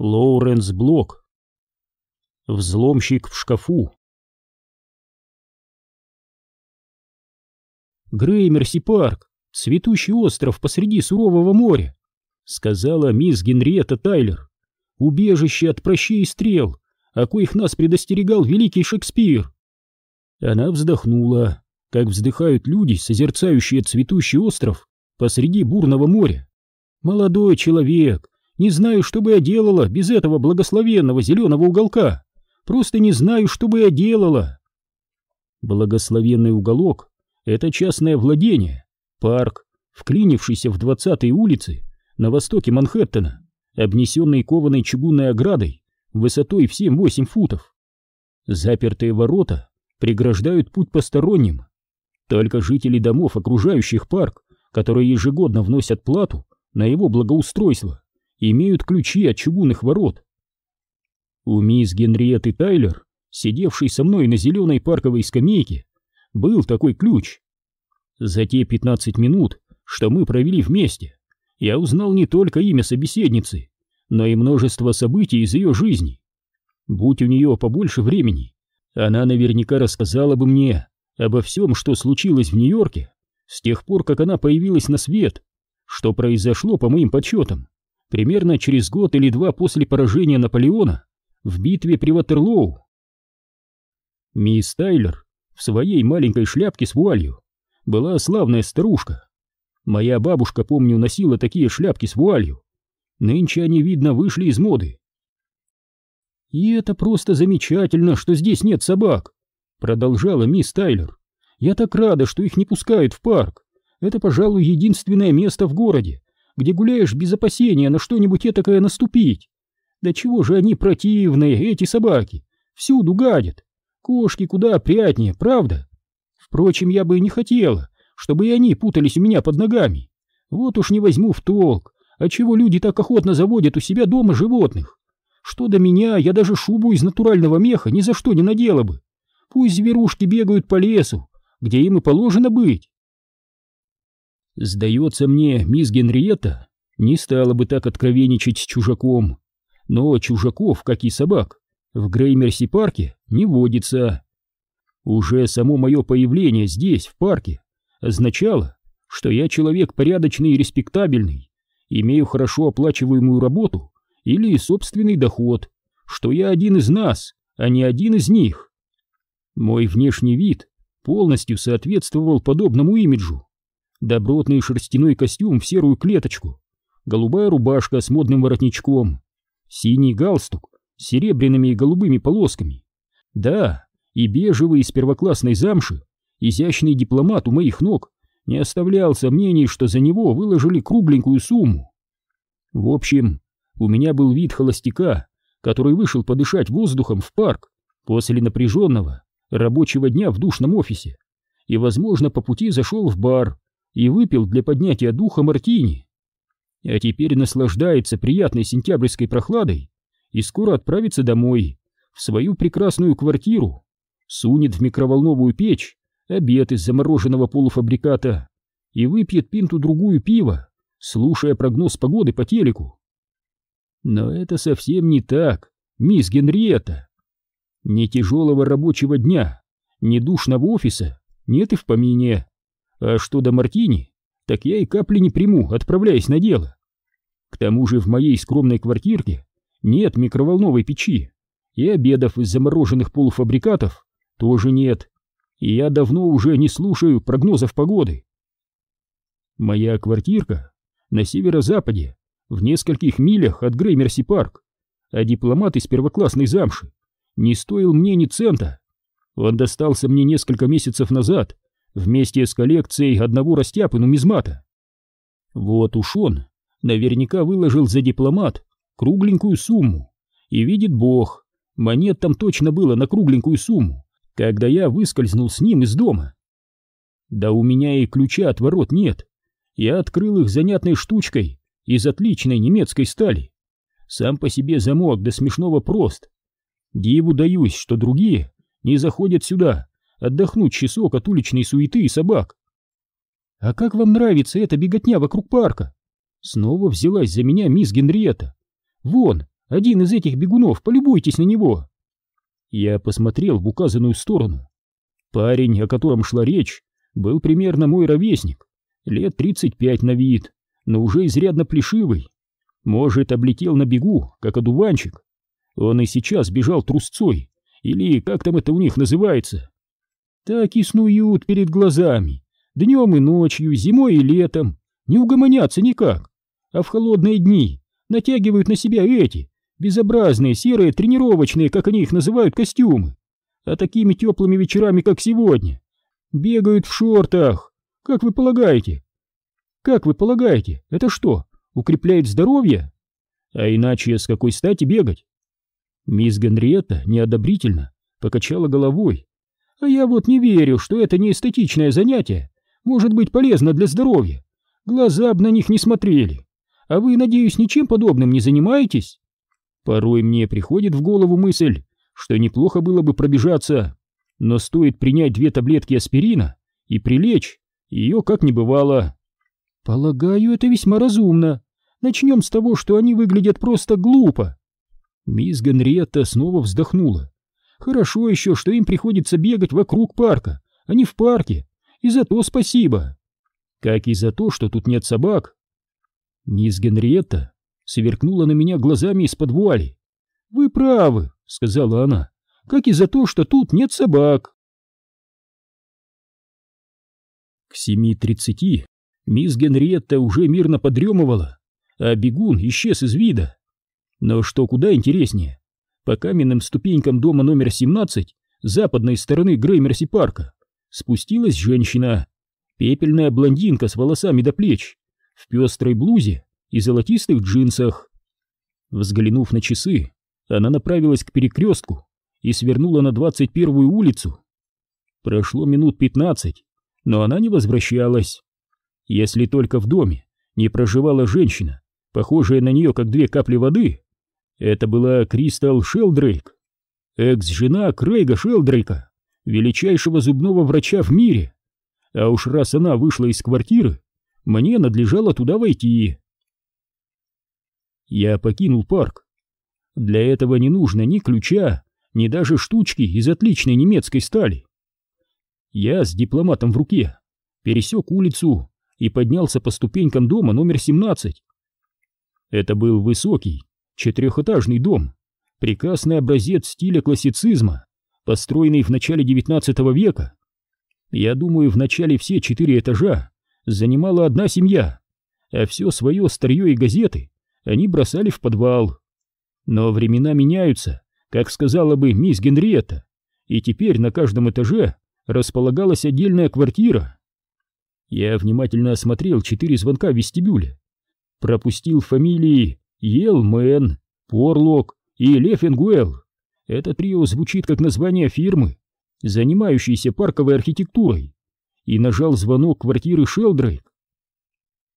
Лоуренс Блок. Взломщик в шкафу. Греймерси парк, цветущий остров посреди сурового моря, сказала мисс Генриетта Тайлер. Убежище от прощей и стрел, о коих нас предостерегал великий Шекспир. Она вздохнула, как вздыхают люди, созерцающие цветущий остров посреди бурного моря. Молодой человек, не знаю, что бы я делала без этого благословенного зеленого уголка. Просто не знаю, что бы я делала. Благословенный уголок — это частное владение, парк, вклинившийся в двадцатые улицы на востоке Манхэттена, обнесенный кованой чугунной оградой высотой в 7-8 футов. Запертые ворота преграждают путь посторонним. Только жители домов, окружающих парк, которые ежегодно вносят плату на его благоустройство, имеют ключи от чугунных ворот. У мисс Генриетты Тайлер, сидевшей со мной на зеленой парковой скамейке, был такой ключ. За те 15 минут, что мы провели вместе, я узнал не только имя собеседницы, но и множество событий из ее жизни. Будь у нее побольше времени, она наверняка рассказала бы мне обо всем, что случилось в Нью-Йорке с тех пор, как она появилась на свет, что произошло, по моим подсчетам, примерно через год или два после поражения Наполеона в битве при Ватерлоу. Мисс Тайлер в своей маленькой шляпке с вуалью была славная старушка. Моя бабушка, помню, носила такие шляпки с вуалью. Нынче они, видно, вышли из моды. «И это просто замечательно, что здесь нет собак», — продолжала мисс Тайлер. «Я так рада, что их не пускают в парк. Это, пожалуй, единственное место в городе, где гуляешь без опасения на что-нибудь этакое наступить. Да чего же они противные, эти собаки, всюду гадят. Кошки куда опрятнее, правда? Впрочем, я бы и не хотела, чтобы и они путались у меня под ногами. Вот уж не возьму в толк, отчего люди так охотно заводят у себя дома животных. Что до меня, я даже шубу из натурального меха ни за что не надела бы. Пусть зверушки бегают по лесу, где им и положено быть. Сдается мне, мисс Генриетта не стала бы так откровенничать с чужаком. Но чужаков, как и собак, в Греймерси-парке не водится. Уже само мое появление здесь, в парке, означало, что я человек порядочный и респектабельный, имею хорошо оплачиваемую работу или собственный доход, что я один из нас, а не один из них. Мой внешний вид полностью соответствовал подобному имиджу добротный шерстяной костюм в серую клеточку, голубая рубашка с модным воротничком, синий галстук с серебряными и голубыми полосками. Да, и бежевый из первоклассной замши, изящный дипломат у моих ног не оставлял сомнений, что за него выложили кругленькую сумму. В общем, у меня был вид холостяка, который вышел подышать воздухом в парк после напряженного рабочего дня в душном офисе и, возможно, по пути зашел в бар, и выпил для поднятия духа мартини. А теперь наслаждается приятной сентябрьской прохладой и скоро отправится домой, в свою прекрасную квартиру, сунет в микроволновую печь обед из замороженного полуфабриката и выпьет пинту-другую пива, слушая прогноз погоды по телеку. Но это совсем не так, мисс Генриетта. Ни тяжелого рабочего дня, ни душного офиса нет и в помине. А что до мартини, так я и капли не приму, отправляясь на дело. К тому же в моей скромной квартирке нет микроволновой печи, и обедов из замороженных полуфабрикатов тоже нет, и я давно уже не слушаю прогнозов погоды. Моя квартирка на северо-западе, в нескольких милях от Греймерси-парк, а дипломат из первоклассной замши не стоил мне ни цента. Он достался мне несколько месяцев назад вместе с коллекцией одного растяпы нумизмата. Вот уж он наверняка выложил за дипломат кругленькую сумму, и видит бог, монет там точно было на кругленькую сумму, когда я выскользнул с ним из дома. Да у меня и ключа от ворот нет, я открыл их занятной штучкой из отличной немецкой стали. Сам по себе замок до смешного прост. Диву даюсь, что другие не заходят сюда отдохнуть часок от уличной суеты и собак. «А как вам нравится эта беготня вокруг парка?» Снова взялась за меня мисс Генриетта. «Вон, один из этих бегунов, полюбуйтесь на него. Я посмотрел в указанную сторону. Парень, о котором шла речь, был примерно мой ровесник, лет 35 на вид, но уже изрядно плешивый. Может, облетел на бегу, как одуванчик. Он и сейчас бежал трусцой, или как там это у них называется. Так и снуют перед глазами, днем и ночью, зимой и летом, не угомонятся никак. А в холодные дни натягивают на себя эти, безобразные, серые, тренировочные, как они их называют, костюмы. А такими теплыми вечерами, как сегодня, бегают в шортах. Как вы полагаете? Как вы полагаете, это что, укрепляет здоровье? А иначе с какой стати бегать? Мисс Генриетта неодобрительно покачала головой. А я вот не верю, что это не эстетичное занятие может быть полезно для здоровья. Глаза б на них не смотрели. А вы, надеюсь, ничем подобным не занимаетесь? Порой мне приходит в голову мысль, что неплохо было бы пробежаться, но стоит принять две таблетки аспирина и прилечь, ее как не бывало. Полагаю, это весьма разумно. Начнем с того, что они выглядят просто глупо. Мисс Генриетта снова вздохнула. Хорошо еще, что им приходится бегать вокруг парка, а не в парке. И за то спасибо. Как и за то, что тут нет собак. Мисс Генриетта сверкнула на меня глазами из-под вуали. «Вы правы», — сказала она, — «как и за то, что тут нет собак». К семи тридцати мисс Генриетта уже мирно подремывала, а бегун исчез из вида. Но что куда интереснее, по каменным ступенькам дома номер 17 западной стороны Греймерси парка спустилась женщина, пепельная блондинка с волосами до плеч, в пестрой блузе и золотистых джинсах. Взглянув на часы, она направилась к перекрестку и свернула на 21-ю улицу. Прошло минут 15, но она не возвращалась. Если только в доме не проживала женщина, похожая на нее как две капли воды, это была Кристал Шелдрейк, экс-жена Крейга Шелдрейка, величайшего зубного врача в мире. А уж раз она вышла из квартиры, мне надлежало туда войти. Я покинул парк. Для этого не нужно ни ключа, ни даже штучки из отличной немецкой стали. Я с дипломатом в руке пересек улицу и поднялся по ступенькам дома номер 17. Это был высокий, четырехэтажный дом, прекрасный образец стиля классицизма, построенный в начале XIX века. Я думаю, в начале все четыре этажа занимала одна семья, а все свое старье и газеты они бросали в подвал. Но времена меняются, как сказала бы мисс Генриетта, и теперь на каждом этаже располагалась отдельная квартира. Я внимательно осмотрел четыре звонка в вестибюле, пропустил фамилии Елмен, Порлок и Лефенгуэл. Это трио звучит как название фирмы, занимающейся парковой архитектурой, и нажал звонок квартиры Шелдрейк.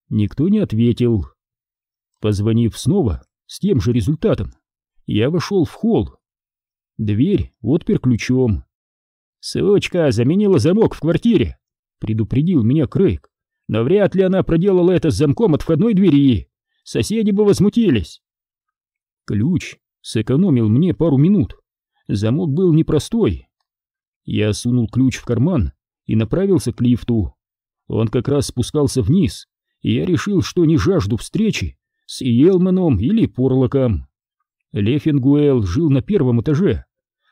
Никто не ответил. Позвонив снова, с тем же результатом, я вошел в холл. Дверь отпер ключом. «Сучка заменила замок в квартире», — предупредил меня Крейг. «Но вряд ли она проделала это с замком от входной двери. Соседи бы возмутились. Ключ сэкономил мне пару минут. Замок был непростой. Я сунул ключ в карман и направился к лифту. Он как раз спускался вниз, и я решил, что не жажду встречи с Елманом или Порлоком. Лефингуэл жил на первом этаже.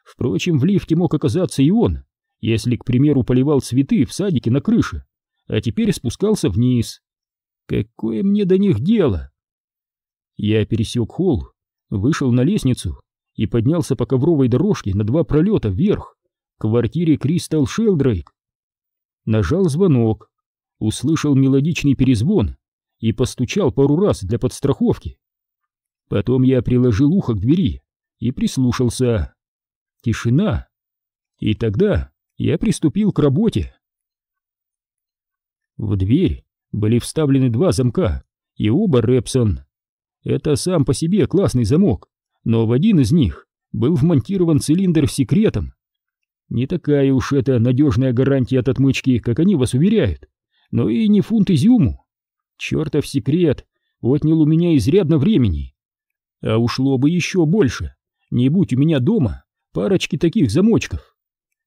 Впрочем, в лифте мог оказаться и он, если, к примеру, поливал цветы в садике на крыше, а теперь спускался вниз. Какое мне до них дело? Я пересек холл, вышел на лестницу и поднялся по ковровой дорожке на два пролета вверх, к квартире Кристал Шелдрейк. Нажал звонок, услышал мелодичный перезвон и постучал пару раз для подстраховки. Потом я приложил ухо к двери и прислушался. Тишина. И тогда я приступил к работе. В дверь были вставлены два замка, и оба Рэпсон. Это сам по себе классный замок, но в один из них был вмонтирован цилиндр с секретом. Не такая уж это надежная гарантия от отмычки, как они вас уверяют, но и не фунт изюму. Чертов секрет отнял у меня изрядно времени. А ушло бы еще больше, не будь у меня дома парочки таких замочков.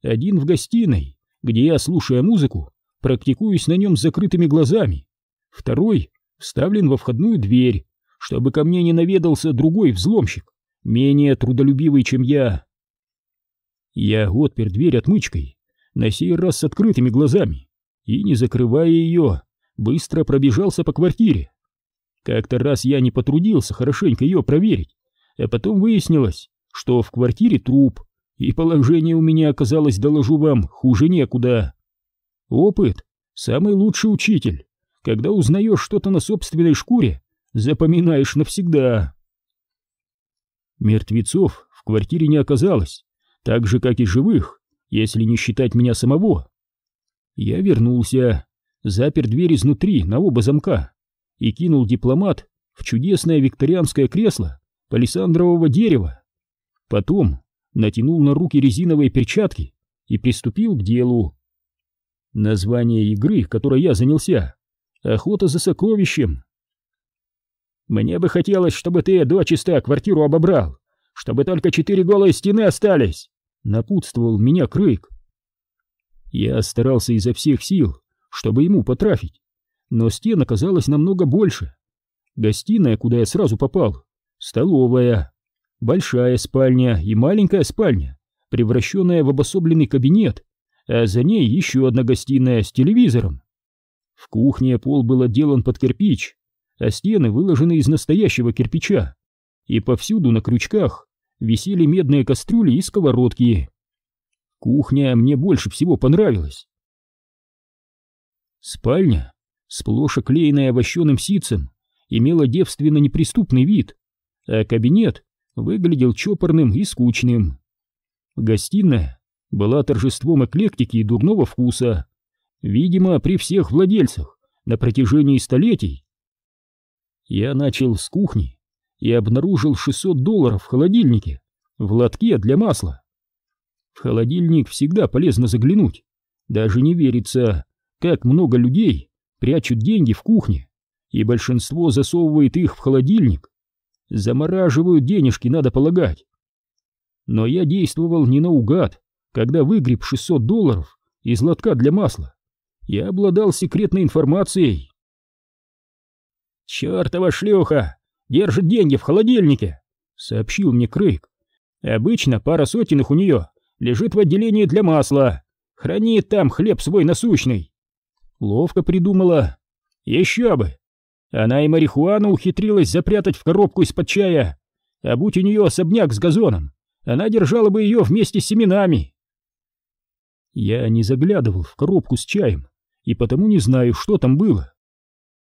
Один в гостиной, где я, слушая музыку, практикуюсь на нем с закрытыми глазами. Второй вставлен во входную дверь, чтобы ко мне не наведался другой взломщик, менее трудолюбивый, чем я. Я отпер дверь отмычкой, на сей раз с открытыми глазами, и, не закрывая ее, быстро пробежался по квартире. Как-то раз я не потрудился хорошенько ее проверить, а потом выяснилось, что в квартире труп, и положение у меня оказалось, доложу вам, хуже некуда. Опыт — самый лучший учитель. Когда узнаешь что-то на собственной шкуре, запоминаешь навсегда. Мертвецов в квартире не оказалось, так же, как и живых, если не считать меня самого. Я вернулся, запер дверь изнутри на оба замка и кинул дипломат в чудесное викторианское кресло палисандрового дерева. Потом натянул на руки резиновые перчатки и приступил к делу. Название игры, которой я занялся — «Охота за сокровищем». «Мне бы хотелось, чтобы ты до чисто квартиру обобрал, чтобы только четыре голые стены остались», — напутствовал меня Крык. Я старался изо всех сил, чтобы ему потрафить, но стен оказалось намного больше. Гостиная, куда я сразу попал, столовая, большая спальня и маленькая спальня, превращенная в обособленный кабинет, а за ней еще одна гостиная с телевизором. В кухне пол был отделан под кирпич, а стены выложены из настоящего кирпича, и повсюду на крючках висели медные кастрюли и сковородки. Кухня мне больше всего понравилась. Спальня, сплошь оклеенная вощеным ситцем, имела девственно неприступный вид, а кабинет выглядел чопорным и скучным. Гостиная была торжеством эклектики и дурного вкуса, видимо, при всех владельцах на протяжении столетий. Я начал с кухни и обнаружил 600 долларов в холодильнике, в лотке для масла. В холодильник всегда полезно заглянуть, даже не верится, как много людей прячут деньги в кухне, и большинство засовывает их в холодильник. Замораживают денежки, надо полагать. Но я действовал не наугад, когда выгреб 600 долларов из лотка для масла. Я обладал секретной информацией. «Чёртова шлюха! Держит деньги в холодильнике!» — сообщил мне Крейг. «Обычно пара сотен их у нее лежит в отделении для масла. Хранит там хлеб свой насущный». Ловко придумала. Еще бы! Она и марихуану ухитрилась запрятать в коробку из-под чая, а будь у нее особняк с газоном, она держала бы ее вместе с семенами. Я не заглядывал в коробку с чаем, и потому не знаю, что там было.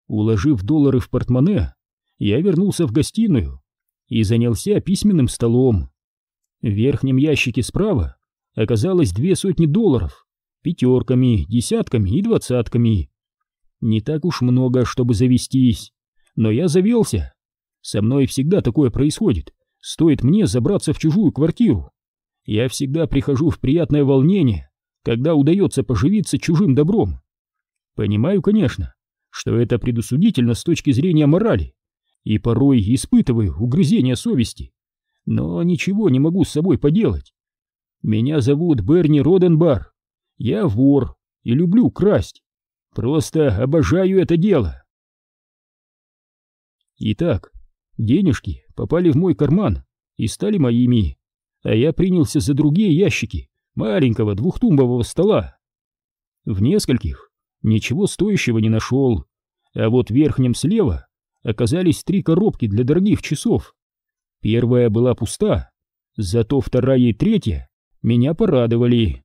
Уложив доллары в портмоне, я вернулся в гостиную и занялся письменным столом. В верхнем ящике справа оказалось две сотни долларов, пятерками, десятками и двадцатками. Не так уж много, чтобы завестись, но я завелся. Со мной всегда такое происходит, стоит мне забраться в чужую квартиру. Я всегда прихожу в приятное волнение, когда удается поживиться чужим добром. Понимаю, конечно, что это предусудительно с точки зрения морали, и порой испытываю угрызение совести, но ничего не могу с собой поделать. Меня зовут Берни Роденбар, я вор и люблю красть, просто обожаю это дело. Итак, денежки попали в мой карман и стали моими, а я принялся за другие ящики, маленького двухтумбового стола. В нескольких ничего стоящего не нашел, а вот в верхнем слева оказались три коробки для дорогих часов. Первая была пуста, зато вторая и третья меня порадовали.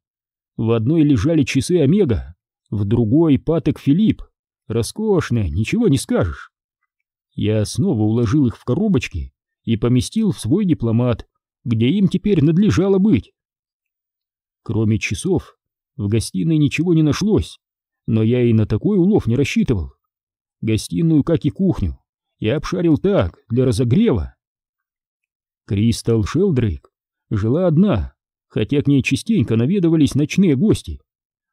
В одной лежали часы Омега, в другой Патек Филипп. Роскошные, ничего не скажешь. Я снова уложил их в коробочки и поместил в свой дипломат, где им теперь надлежало быть. Кроме часов, в гостиной ничего не нашлось, но я и на такой улов не рассчитывал. Гостиную, как и кухню, я обшарил так, для разогрева. Кристал Шелдрейк жила одна, хотя к ней частенько наведывались ночные гости.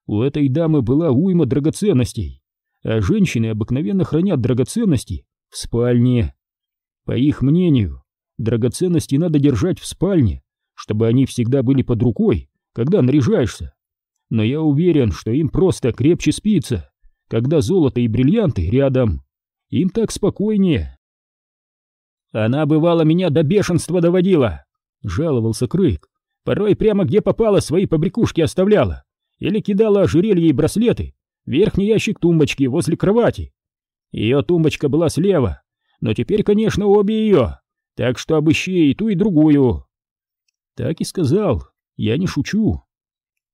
У этой дамы была уйма драгоценностей, а женщины обыкновенно хранят драгоценности в спальне. По их мнению, драгоценности надо держать в спальне, чтобы они всегда были под рукой, когда наряжаешься. Но я уверен, что им просто крепче спится, когда золото и бриллианты рядом. Им так спокойнее. Она бывало меня до бешенства доводила, жаловался Крык. Порой прямо где попало свои побрякушки оставляла. Или кидала ожерелья и браслеты в верхний ящик тумбочки возле кровати. Ее тумбочка была слева, но теперь, конечно, обе ее, так что обыщи и ту, и другую. Так и сказал, я не шучу.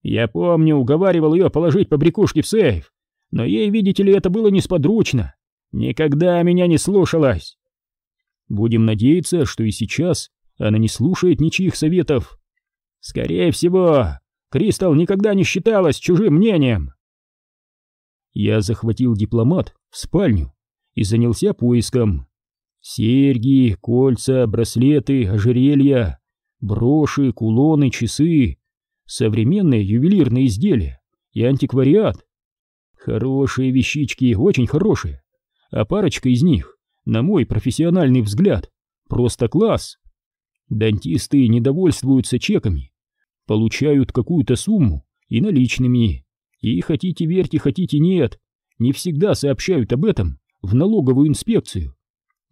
Я помню, уговаривал ее положить побрякушки в сейф, но ей, видите ли, это было несподручно. Никогда меня не слушалась. Будем надеяться, что и сейчас она не слушает ничьих советов. Скорее всего, Кристал никогда не считалась чужим мнением. Я захватил дипломат в спальню и занялся поиском. Серьги, кольца, браслеты, ожерелья, броши, кулоны, часы, современные ювелирные изделия и антиквариат. Хорошие вещички, очень хорошие, а парочка из них, на мой профессиональный взгляд, просто класс. Дантисты недовольствуются чеками, получают какую-то сумму и наличными, и хотите верьте, хотите нет, не всегда сообщают об этом в налоговую инспекцию.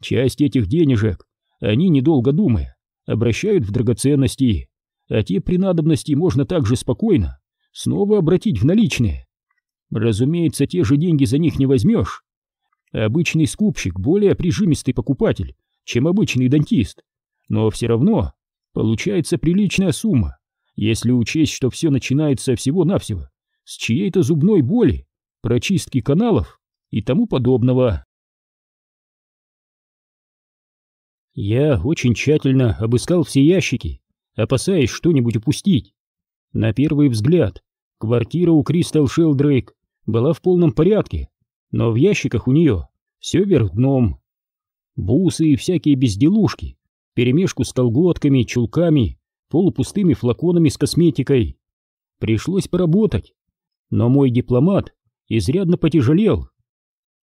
Часть этих денежек они, недолго думая, обращают в драгоценности, а те при надобности можно также спокойно снова обратить в наличные. Разумеется, те же деньги за них не возьмешь. Обычный скупщик более прижимистый покупатель, чем обычный дантист, но все равно получается приличная сумма, если учесть, что все начинается всего-навсего с чьей-то зубной боли, прочистки каналов и тому подобного. Я очень тщательно обыскал все ящики, опасаясь что-нибудь упустить. На первый взгляд, квартира у Кристал Шелдрейк была в полном порядке, но в ящиках у нее все вверх дном. Бусы и всякие безделушки, перемешку с колготками, чулками, полупустыми флаконами с косметикой. Пришлось поработать, но мой дипломат изрядно потяжелел.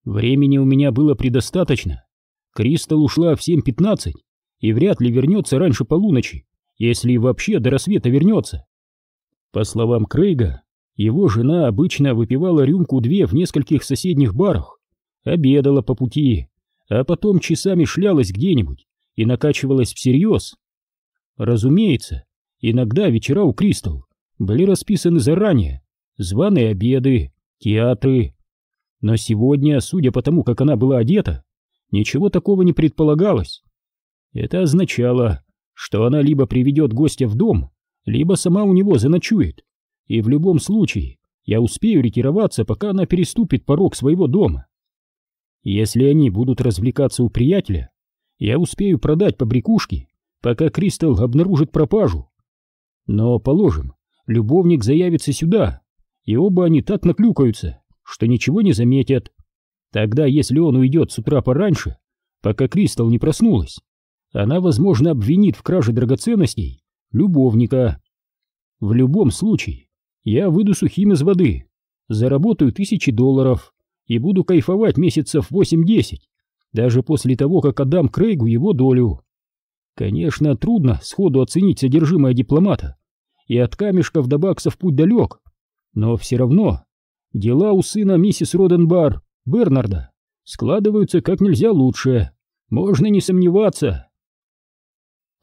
Времени у меня было предостаточно. Кристал ушла в 7.15 и вряд ли вернется раньше полуночи, если вообще до рассвета вернется. По словам Крейга, его жена обычно выпивала рюмку-две в нескольких соседних барах, обедала по пути, а потом часами шлялась где-нибудь и накачивалась всерьез. Разумеется, иногда вечера у Кристал были расписаны заранее, званые обеды, театры. Но сегодня, судя по тому, как она была одета, ничего такого не предполагалось. Это означало, что она либо приведет гостя в дом, либо сама у него заночует. И в любом случае я успею ретироваться, пока она переступит порог своего дома. Если они будут развлекаться у приятеля, я успею продать побрякушки, пока Кристал обнаружит пропажу. Но, положим, любовник заявится сюда, и оба они так наклюкаются, что ничего не заметят. Тогда, если он уйдет с утра пораньше, пока Кристал не проснулась, она, возможно, обвинит в краже драгоценностей любовника. В любом случае, я выйду сухим из воды, заработаю тысячи долларов и буду кайфовать месяцев 8-10, даже после того, как отдам Крейгу его долю. Конечно, трудно сходу оценить содержимое дипломата, и от камешков до баксов путь далек, но все равно дела у сына миссис Роденбар, Бернарда, складываются как нельзя лучше, можно не сомневаться.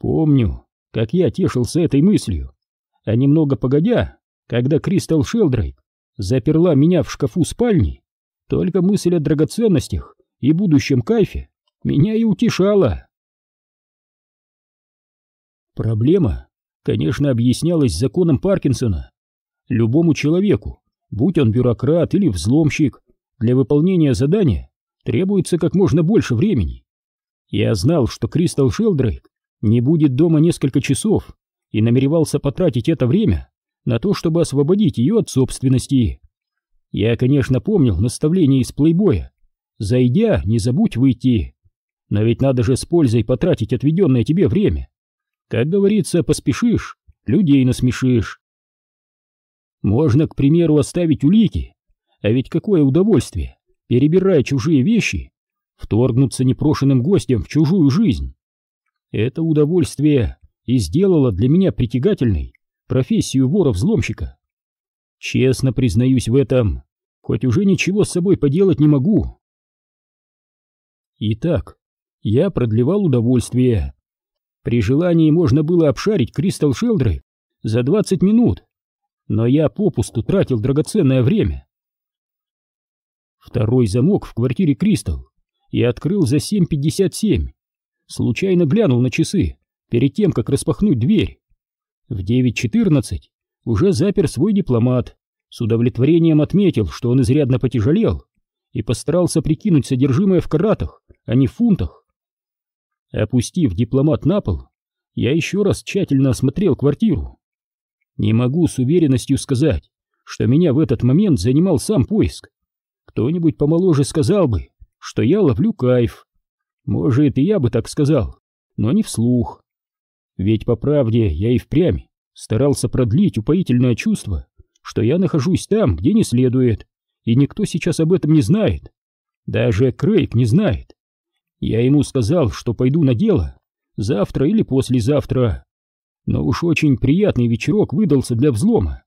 Помню, как я тешился этой мыслью, а немного погодя, когда Кристал Шелдрейк заперла меня в шкафу спальни, только мысль о драгоценностях и будущем кайфе меня и утешала. Проблема, конечно, объяснялась законом Паркинсона. Любому человеку, будь он бюрократ или взломщик, для выполнения задания требуется как можно больше времени. Я знал, что Кристал Шелдрейк не будет дома несколько часов и намеревался потратить это время на то, чтобы освободить ее от собственности. Я, конечно, помнил наставление из плейбоя. Зайдя, не забудь выйти. Но ведь надо же с пользой потратить отведенное тебе время. Как говорится, поспешишь, людей насмешишь. Можно, к примеру, оставить улики, а ведь какое удовольствие, перебирая чужие вещи, вторгнуться непрошенным гостем в чужую жизнь. Это удовольствие и сделало для меня притягательной профессию вора-взломщика. Честно признаюсь в этом, хоть уже ничего с собой поделать не могу. Итак, я продлевал удовольствие. При желании можно было обшарить Кристал Шелдры за 20 минут, но я попусту тратил драгоценное время. Второй замок в квартире Кристал я открыл за 7.57. Случайно глянул на часы перед тем, как распахнуть дверь. В 9.14 уже запер свой дипломат, с удовлетворением отметил, что он изрядно потяжелел, и постарался прикинуть содержимое в каратах, а не в фунтах. Опустив дипломат на пол, я еще раз тщательно осмотрел квартиру. Не могу с уверенностью сказать, что меня в этот момент занимал сам поиск. Кто-нибудь помоложе сказал бы, что я ловлю кайф. Может, и я бы так сказал, но не вслух. Ведь по правде я и впрямь старался продлить упоительное чувство, что я нахожусь там, где не следует, и никто сейчас об этом не знает. Даже Крейг не знает. Я ему сказал, что пойду на дело завтра или послезавтра. Но уж очень приятный вечерок выдался для взлома.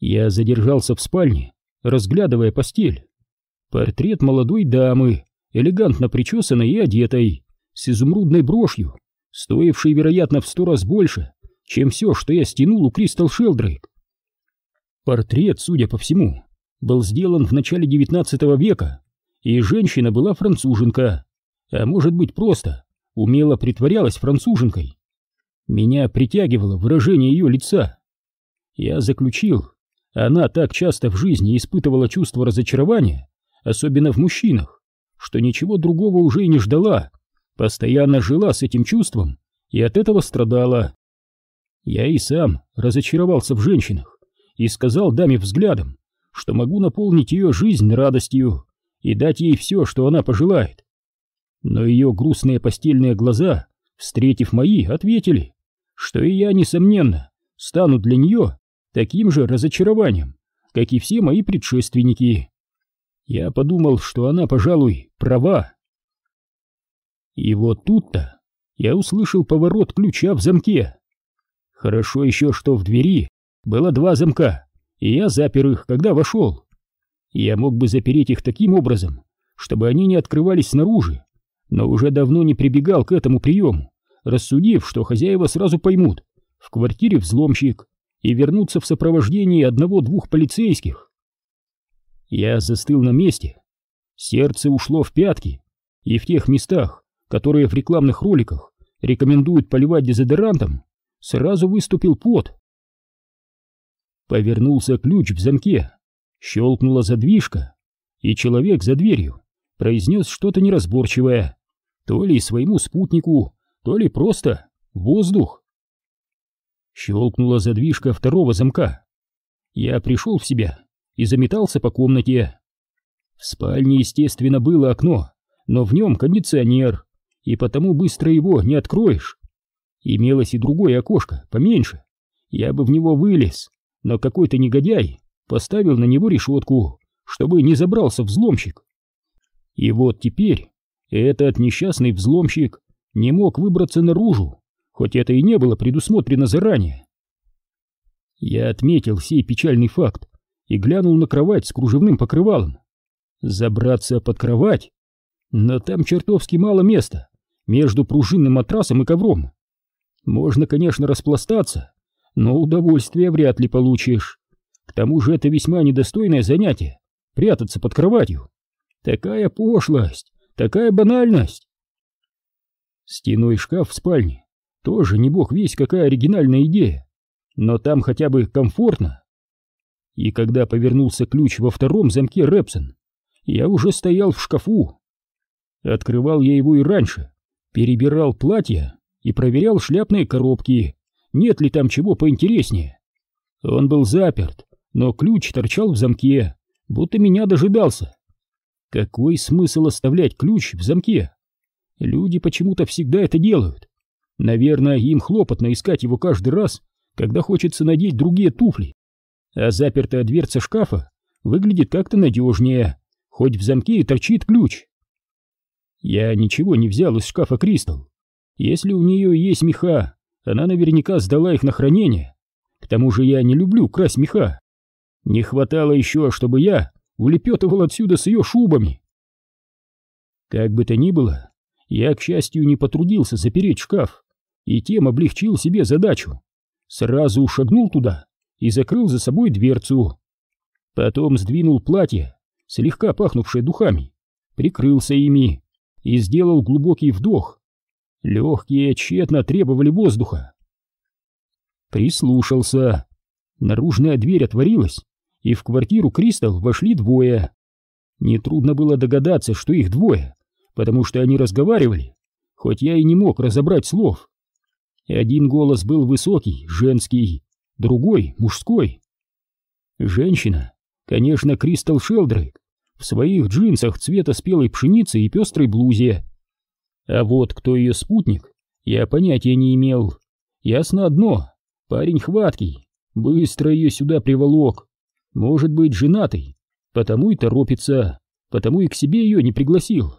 Я задержался в спальне, разглядывая постель. Портрет молодой дамы, элегантно причесанной и одетой, с изумрудной брошью, стоившей, вероятно, в сто раз больше, чем все, что я стянул у Кристал Шелдрейк. Портрет, судя по всему, был сделан в начале XIX века, и женщина была француженка, а может быть просто умело притворялась француженкой. Меня притягивало выражение ее лица. Я заключил, она так часто в жизни испытывала чувство разочарования, особенно в мужчинах, что ничего другого уже и не ждала, постоянно жила с этим чувством и от этого страдала. Я и сам разочаровался в женщинах и сказал даме взглядом, что могу наполнить ее жизнь радостью и дать ей все, что она пожелает. Но ее грустные постельные глаза, встретив мои, ответили, что и я, несомненно, стану для нее таким же разочарованием, как и все мои предшественники. Я подумал, что она, пожалуй, права. И вот тут-то я услышал поворот ключа в замке. Хорошо еще, что в двери было два замка, и я запер их, когда вошел. Я мог бы запереть их таким образом, чтобы они не открывались снаружи, но уже давно не прибегал к этому приему, рассудив, что хозяева сразу поймут, в квартире взломщик, и вернутся в сопровождении одного-двух полицейских. Я застыл на месте. Сердце ушло в пятки, и в тех местах, которые в рекламных роликах рекомендуют поливать дезодорантом, сразу выступил пот. Повернулся ключ в замке, щелкнула задвижка, и человек за дверью произнес что-то неразборчивое, то ли своему спутнику, то ли просто воздух. Щелкнула задвижка второго замка. Я пришел в себя и заметался по комнате. В спальне, естественно, было окно, но в нем кондиционер, и потому быстро его не откроешь. Имелось и другое окошко, поменьше. Я бы в него вылез, но какой-то негодяй поставил на него решетку, чтобы не забрался взломщик. И вот теперь этот несчастный взломщик не мог выбраться наружу, хоть это и не было предусмотрено заранее. Я отметил сей печальный факт и глянул на кровать с кружевным покрывалом. Забраться под кровать? Но там чертовски мало места между пружинным матрасом и ковром. Можно, конечно, распластаться, но удовольствия вряд ли получишь. К тому же это весьма недостойное занятие — прятаться под кроватью. Такая пошлость, такая банальность. Стеной шкаф в спальне тоже не бог весь какая оригинальная идея, но там хотя бы комфортно. И когда повернулся ключ во втором замке Рэпсон, я уже стоял в шкафу. Открывал я его и раньше, перебирал платья и проверял шляпные коробки, нет ли там чего поинтереснее. Он был заперт, но ключ торчал в замке, будто меня дожидался. Какой смысл оставлять ключ в замке? Люди почему-то всегда это делают. Наверное, им хлопотно искать его каждый раз, когда хочется надеть другие туфли. А запертая дверца шкафа выглядит как-то надежнее, хоть в замке и торчит ключ. Я ничего не взял из шкафа Кристал. Если у нее есть меха, она наверняка сдала их на хранение. К тому же я не люблю красть меха. Не хватало еще, чтобы я улепетывал отсюда с ее шубами. Как бы то ни было, я, к счастью, не потрудился запереть шкаф, и тем облегчил себе задачу. Сразу шагнул туда и закрыл за собой дверцу. Потом сдвинул платье, слегка пахнувшее духами, прикрылся ими и сделал глубокий вдох. Легкие тщетно требовали воздуха. Прислушался. Наружная дверь отворилась, и в квартиру Кристал вошли двое. Нетрудно было догадаться, что их двое, потому что они разговаривали, хоть я и не мог разобрать слов. Один голос был высокий, женский, другой — мужской. Женщина, конечно, Кристал Шелдрейк, в своих джинсах цвета спелой пшеницы и пестрой блузе. А вот кто ее спутник, я понятия не имел. Ясно одно, парень хваткий, быстро ее сюда приволок. Может быть, женатый, потому и торопится, потому и к себе ее не пригласил.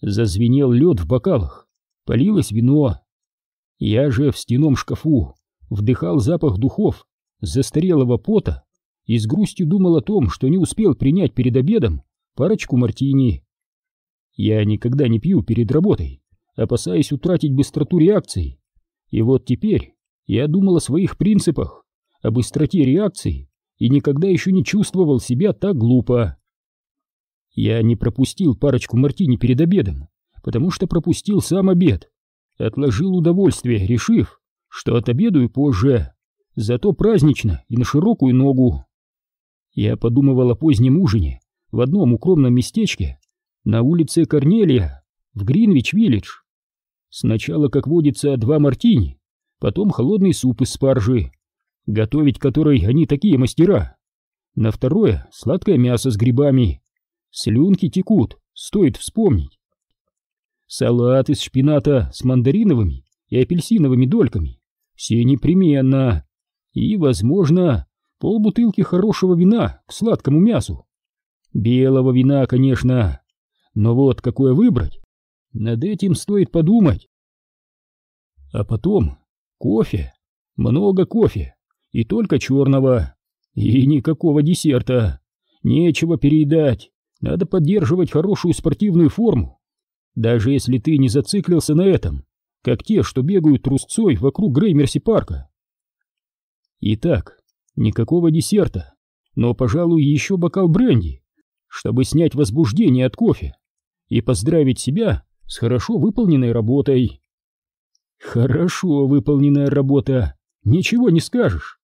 Зазвенел лед в бокалах, полилось вино. Я же в стеном шкафу вдыхал запах духов, застарелого пота и с грустью думал о том, что не успел принять перед обедом парочку мартини. Я никогда не пью перед работой, опасаясь утратить быстроту реакции. И вот теперь я думал о своих принципах, о быстроте реакции и никогда еще не чувствовал себя так глупо. Я не пропустил парочку мартини перед обедом, потому что пропустил сам обед. Отложил удовольствие, решив, что отобедаю позже, зато празднично и на широкую ногу. Я подумывал о позднем ужине в одном укромном местечке на улице Корнелия в Гринвич-Виллидж. Сначала, как водится, два мартини, потом холодный суп из спаржи, готовить который они такие мастера. На второе — сладкое мясо с грибами. Слюнки текут, стоит вспомнить. Салат из шпината с мандариновыми и апельсиновыми дольками. Все непременно. И, возможно, полбутылки хорошего вина к сладкому мясу. Белого вина, конечно. Но вот какое выбрать? Над этим стоит подумать. А потом кофе. Много кофе. И только черного. И никакого десерта. Нечего переедать. Надо поддерживать хорошую спортивную форму. Даже если ты не зациклился на этом, как те, что бегают трусцой вокруг Греймерси-парка. Итак, Никакого десерта, но, пожалуй, еще бокал бренди, чтобы снять возбуждение от кофе и поздравить себя с хорошо выполненной работой. Хорошо выполненная работа, ничего не скажешь.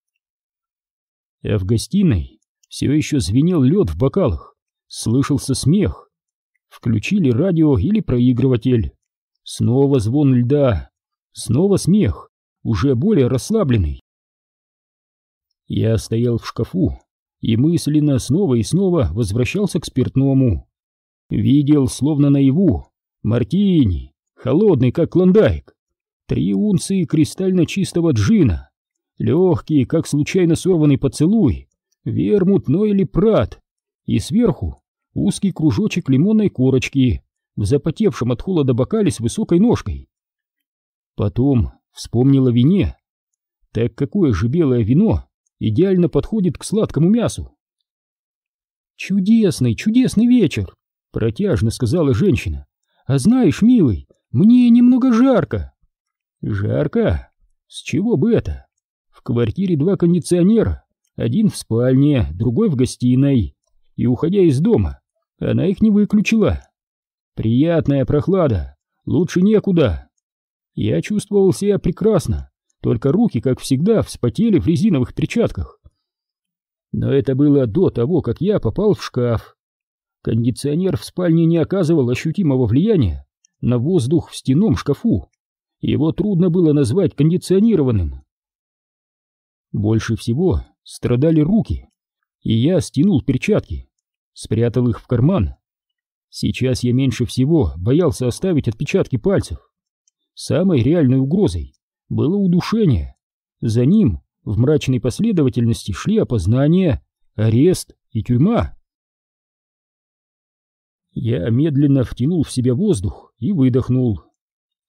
А в гостиной все еще звенел лед в бокалах, слышался смех. Включили радио или проигрыватель. Снова звон льда, снова смех, уже более расслабленный. Я стоял в шкафу и мысленно снова и снова возвращался к спиртному. Видел, словно наяву, мартини, холодный, как клондайк, три унции кристально чистого джина, легкий, как случайно сорванный поцелуй, вермут, но или прат, и сверху узкий кружочек лимонной корочки в запотевшем от холода бокале с высокой ножкой. Потом вспомнил о вине. Так какое же белое вино идеально подходит к сладкому мясу. «Чудесный, чудесный вечер!» — протяжно сказала женщина. «А знаешь, милый, мне немного жарко». «Жарко? С чего бы это? В квартире два кондиционера, один в спальне, другой в гостиной, и, уходя из дома, она их не выключила. Приятная прохлада, лучше некуда. Я чувствовал себя прекрасно, только руки, как всегда, вспотели в резиновых перчатках. Но это было до того, как я попал в шкаф. Кондиционер в спальне не оказывал ощутимого влияния на воздух в стенном шкафу. Его трудно было назвать кондиционированным. Больше всего страдали руки, и я стянул перчатки, спрятал их в карман. Сейчас я меньше всего боялся оставить отпечатки пальцев. Самой реальной угрозой было удушение. За ним в мрачной последовательности шли опознание, арест и тюрьма. Я медленно втянул в себя воздух и выдохнул.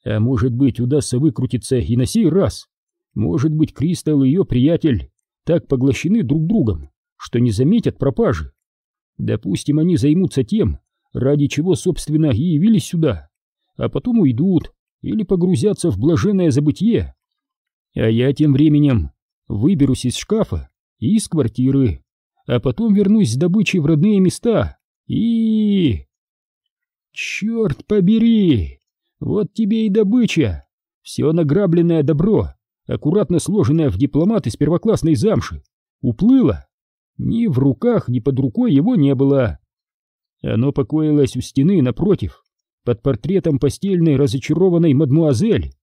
А может быть, удастся выкрутиться и на сей раз. Может быть, Кристал и ее приятель так поглощены друг другом, что не заметят пропажи. Допустим, они займутся тем, ради чего, собственно, и явились сюда, а потом уйдут или погрузятся в блаженное забытье. А я тем временем выберусь из шкафа и из квартиры, а потом вернусь с добычей в родные места и... Черт побери! Вот тебе и добыча! Все награбленное добро, аккуратно сложенное в дипломат из первоклассной замши, уплыло. Ни в руках, ни под рукой его не было. Оно покоилось у стены напротив, под портретом постельной разочарованной мадмуазель.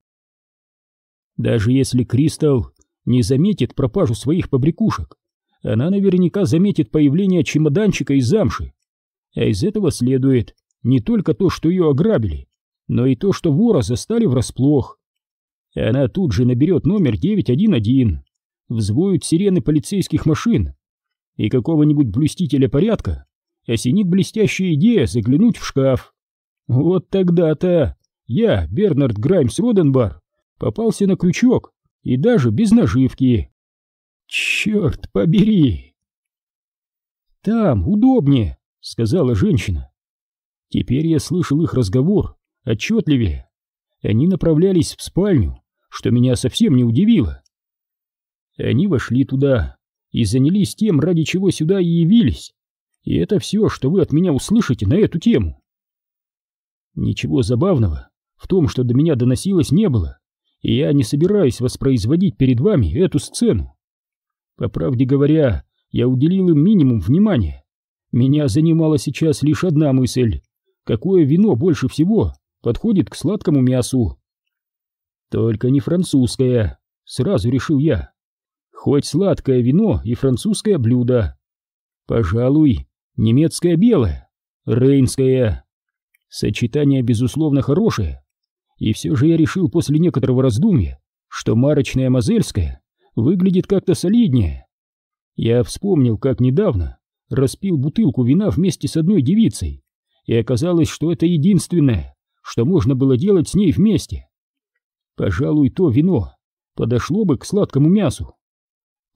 Даже если Кристал не заметит пропажу своих побрякушек, она наверняка заметит появление чемоданчика из замши. А из этого следует не только то, что ее ограбили, но и то, что вора застали врасплох. Она тут же наберет номер 911, взвоют сирены полицейских машин, и какого-нибудь блюстителя порядка осенит блестящая идея заглянуть в шкаф. Вот тогда-то я, Бернард Граймс Роденбар, попался на крючок и даже без наживки. Черт побери! Там удобнее, сказала женщина. Теперь я слышал их разговор отчетливее. Они направлялись в спальню, что меня совсем не удивило. Они вошли туда и занялись тем, ради чего сюда и явились. И это все, что вы от меня услышите на эту тему. Ничего забавного в том, что до меня доносилось, не было, и я не собираюсь воспроизводить перед вами эту сцену. По правде говоря, я уделил им минимум внимания. Меня занимала сейчас лишь одна мысль. Какое вино больше всего подходит к сладкому мясу? Только не французское, сразу решил я. Хоть сладкое вино и французское блюдо. Пожалуй, немецкое белое, рейнское. Сочетание, безусловно, хорошее. И все же я решил после некоторого раздумья, что марочное мозельское выглядит как-то солиднее. Я вспомнил, как недавно распил бутылку вина вместе с одной девицей, и оказалось, что это единственное, что можно было делать с ней вместе. Пожалуй, то вино подошло бы к сладкому мясу.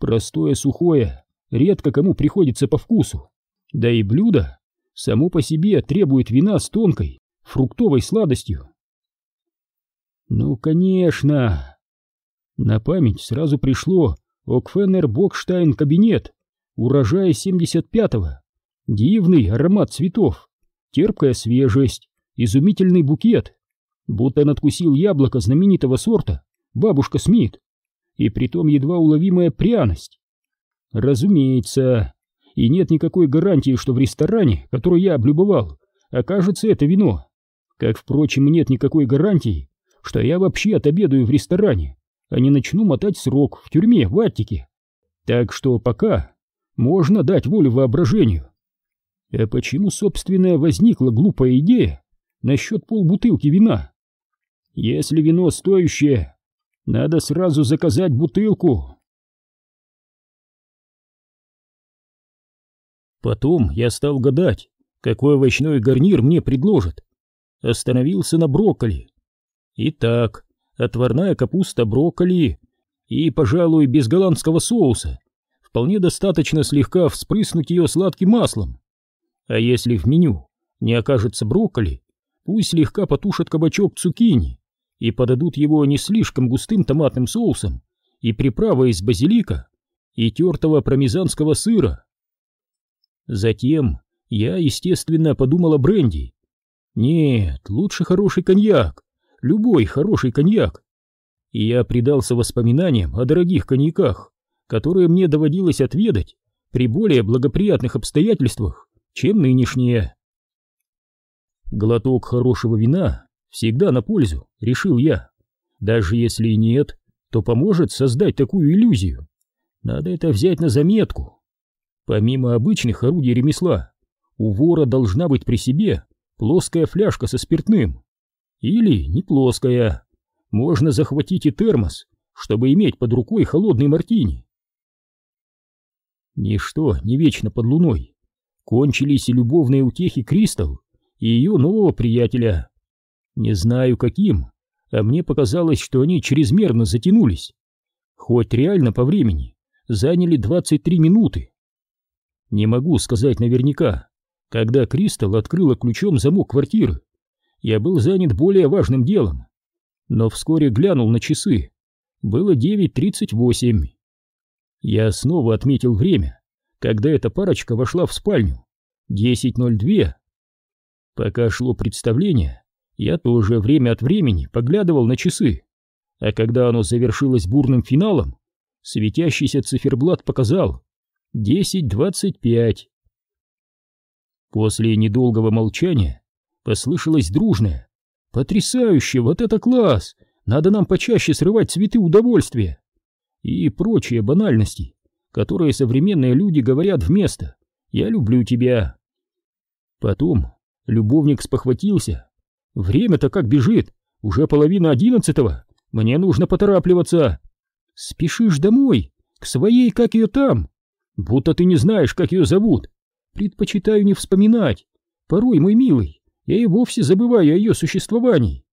Простое сухое редко кому приходится по вкусу, да и блюдо само по себе требует вина с тонкой фруктовой сладостью. Ну, конечно, на память сразу пришло Окфеннер Бокштайн кабинет, урожая 75-го, дивный аромат цветов, терпкая свежесть, изумительный букет, будто надкусил яблоко знаменитого сорта бабушка Смит, и притом едва уловимая пряность. Разумеется, и нет никакой гарантии, что в ресторане, который я облюбовал, окажется это вино. Как, впрочем, нет никакой гарантии, что я вообще отобедаю в ресторане, а не начну мотать срок в тюрьме в Аттике. Так что пока можно дать волю воображению. А почему, собственно, возникла глупая идея насчет полбутылки вина? Если вино стоящее, надо сразу заказать бутылку. Потом я стал гадать, какой овощной гарнир мне предложат. Остановился на брокколи. Итак, отварная капуста брокколи и, пожалуй, без голландского соуса. Вполне достаточно слегка вспрыснуть ее сладким маслом. А если в меню не окажется брокколи, пусть слегка потушат кабачок цукини и подадут его не слишком густым томатным соусом и приправой из базилика и тертого пармезанского сыра. Затем я, естественно, подумал о бренди. Нет, лучше хороший коньяк, любой хороший коньяк. И я предался воспоминаниям о дорогих коньяках, которые мне доводилось отведать при более благоприятных обстоятельствах, чем нынешние. Глоток хорошего вина всегда на пользу, решил я. Даже если и нет, то поможет создать такую иллюзию. Надо это взять на заметку. Помимо обычных орудий ремесла, у вора должна быть при себе плоская фляжка со спиртным. Или не плоская. Можно захватить и термос, чтобы иметь под рукой холодный мартини. Ничто не вечно под луной. Кончились и любовные утехи Кристал, и ее нового приятеля. Не знаю каким, а мне показалось, что они чрезмерно затянулись. Хоть реально по времени заняли 23 минуты. Не могу сказать наверняка, когда Кристал открыла ключом замок квартиры. Я был занят более важным делом, но вскоре глянул на часы. Было 9.38. Я снова отметил время, когда эта парочка вошла в спальню. 10.02. Пока шло представление, я тоже время от времени поглядывал на часы, а когда оно завершилось бурным финалом, светящийся циферблат показал 10.25. После недолгого молчания послышалось дружное «Потрясающе! Вот это класс! Надо нам почаще срывать цветы удовольствия!» и прочие банальности, которые современные люди говорят вместо «я люблю тебя». Потом любовник спохватился. «Время-то как бежит, уже половина одиннадцатого, мне нужно поторапливаться». «Спешишь домой, к своей, как ее там, будто ты не знаешь, как ее зовут. Предпочитаю не вспоминать. Порой, мой милый, я и вовсе забываю о ее существовании».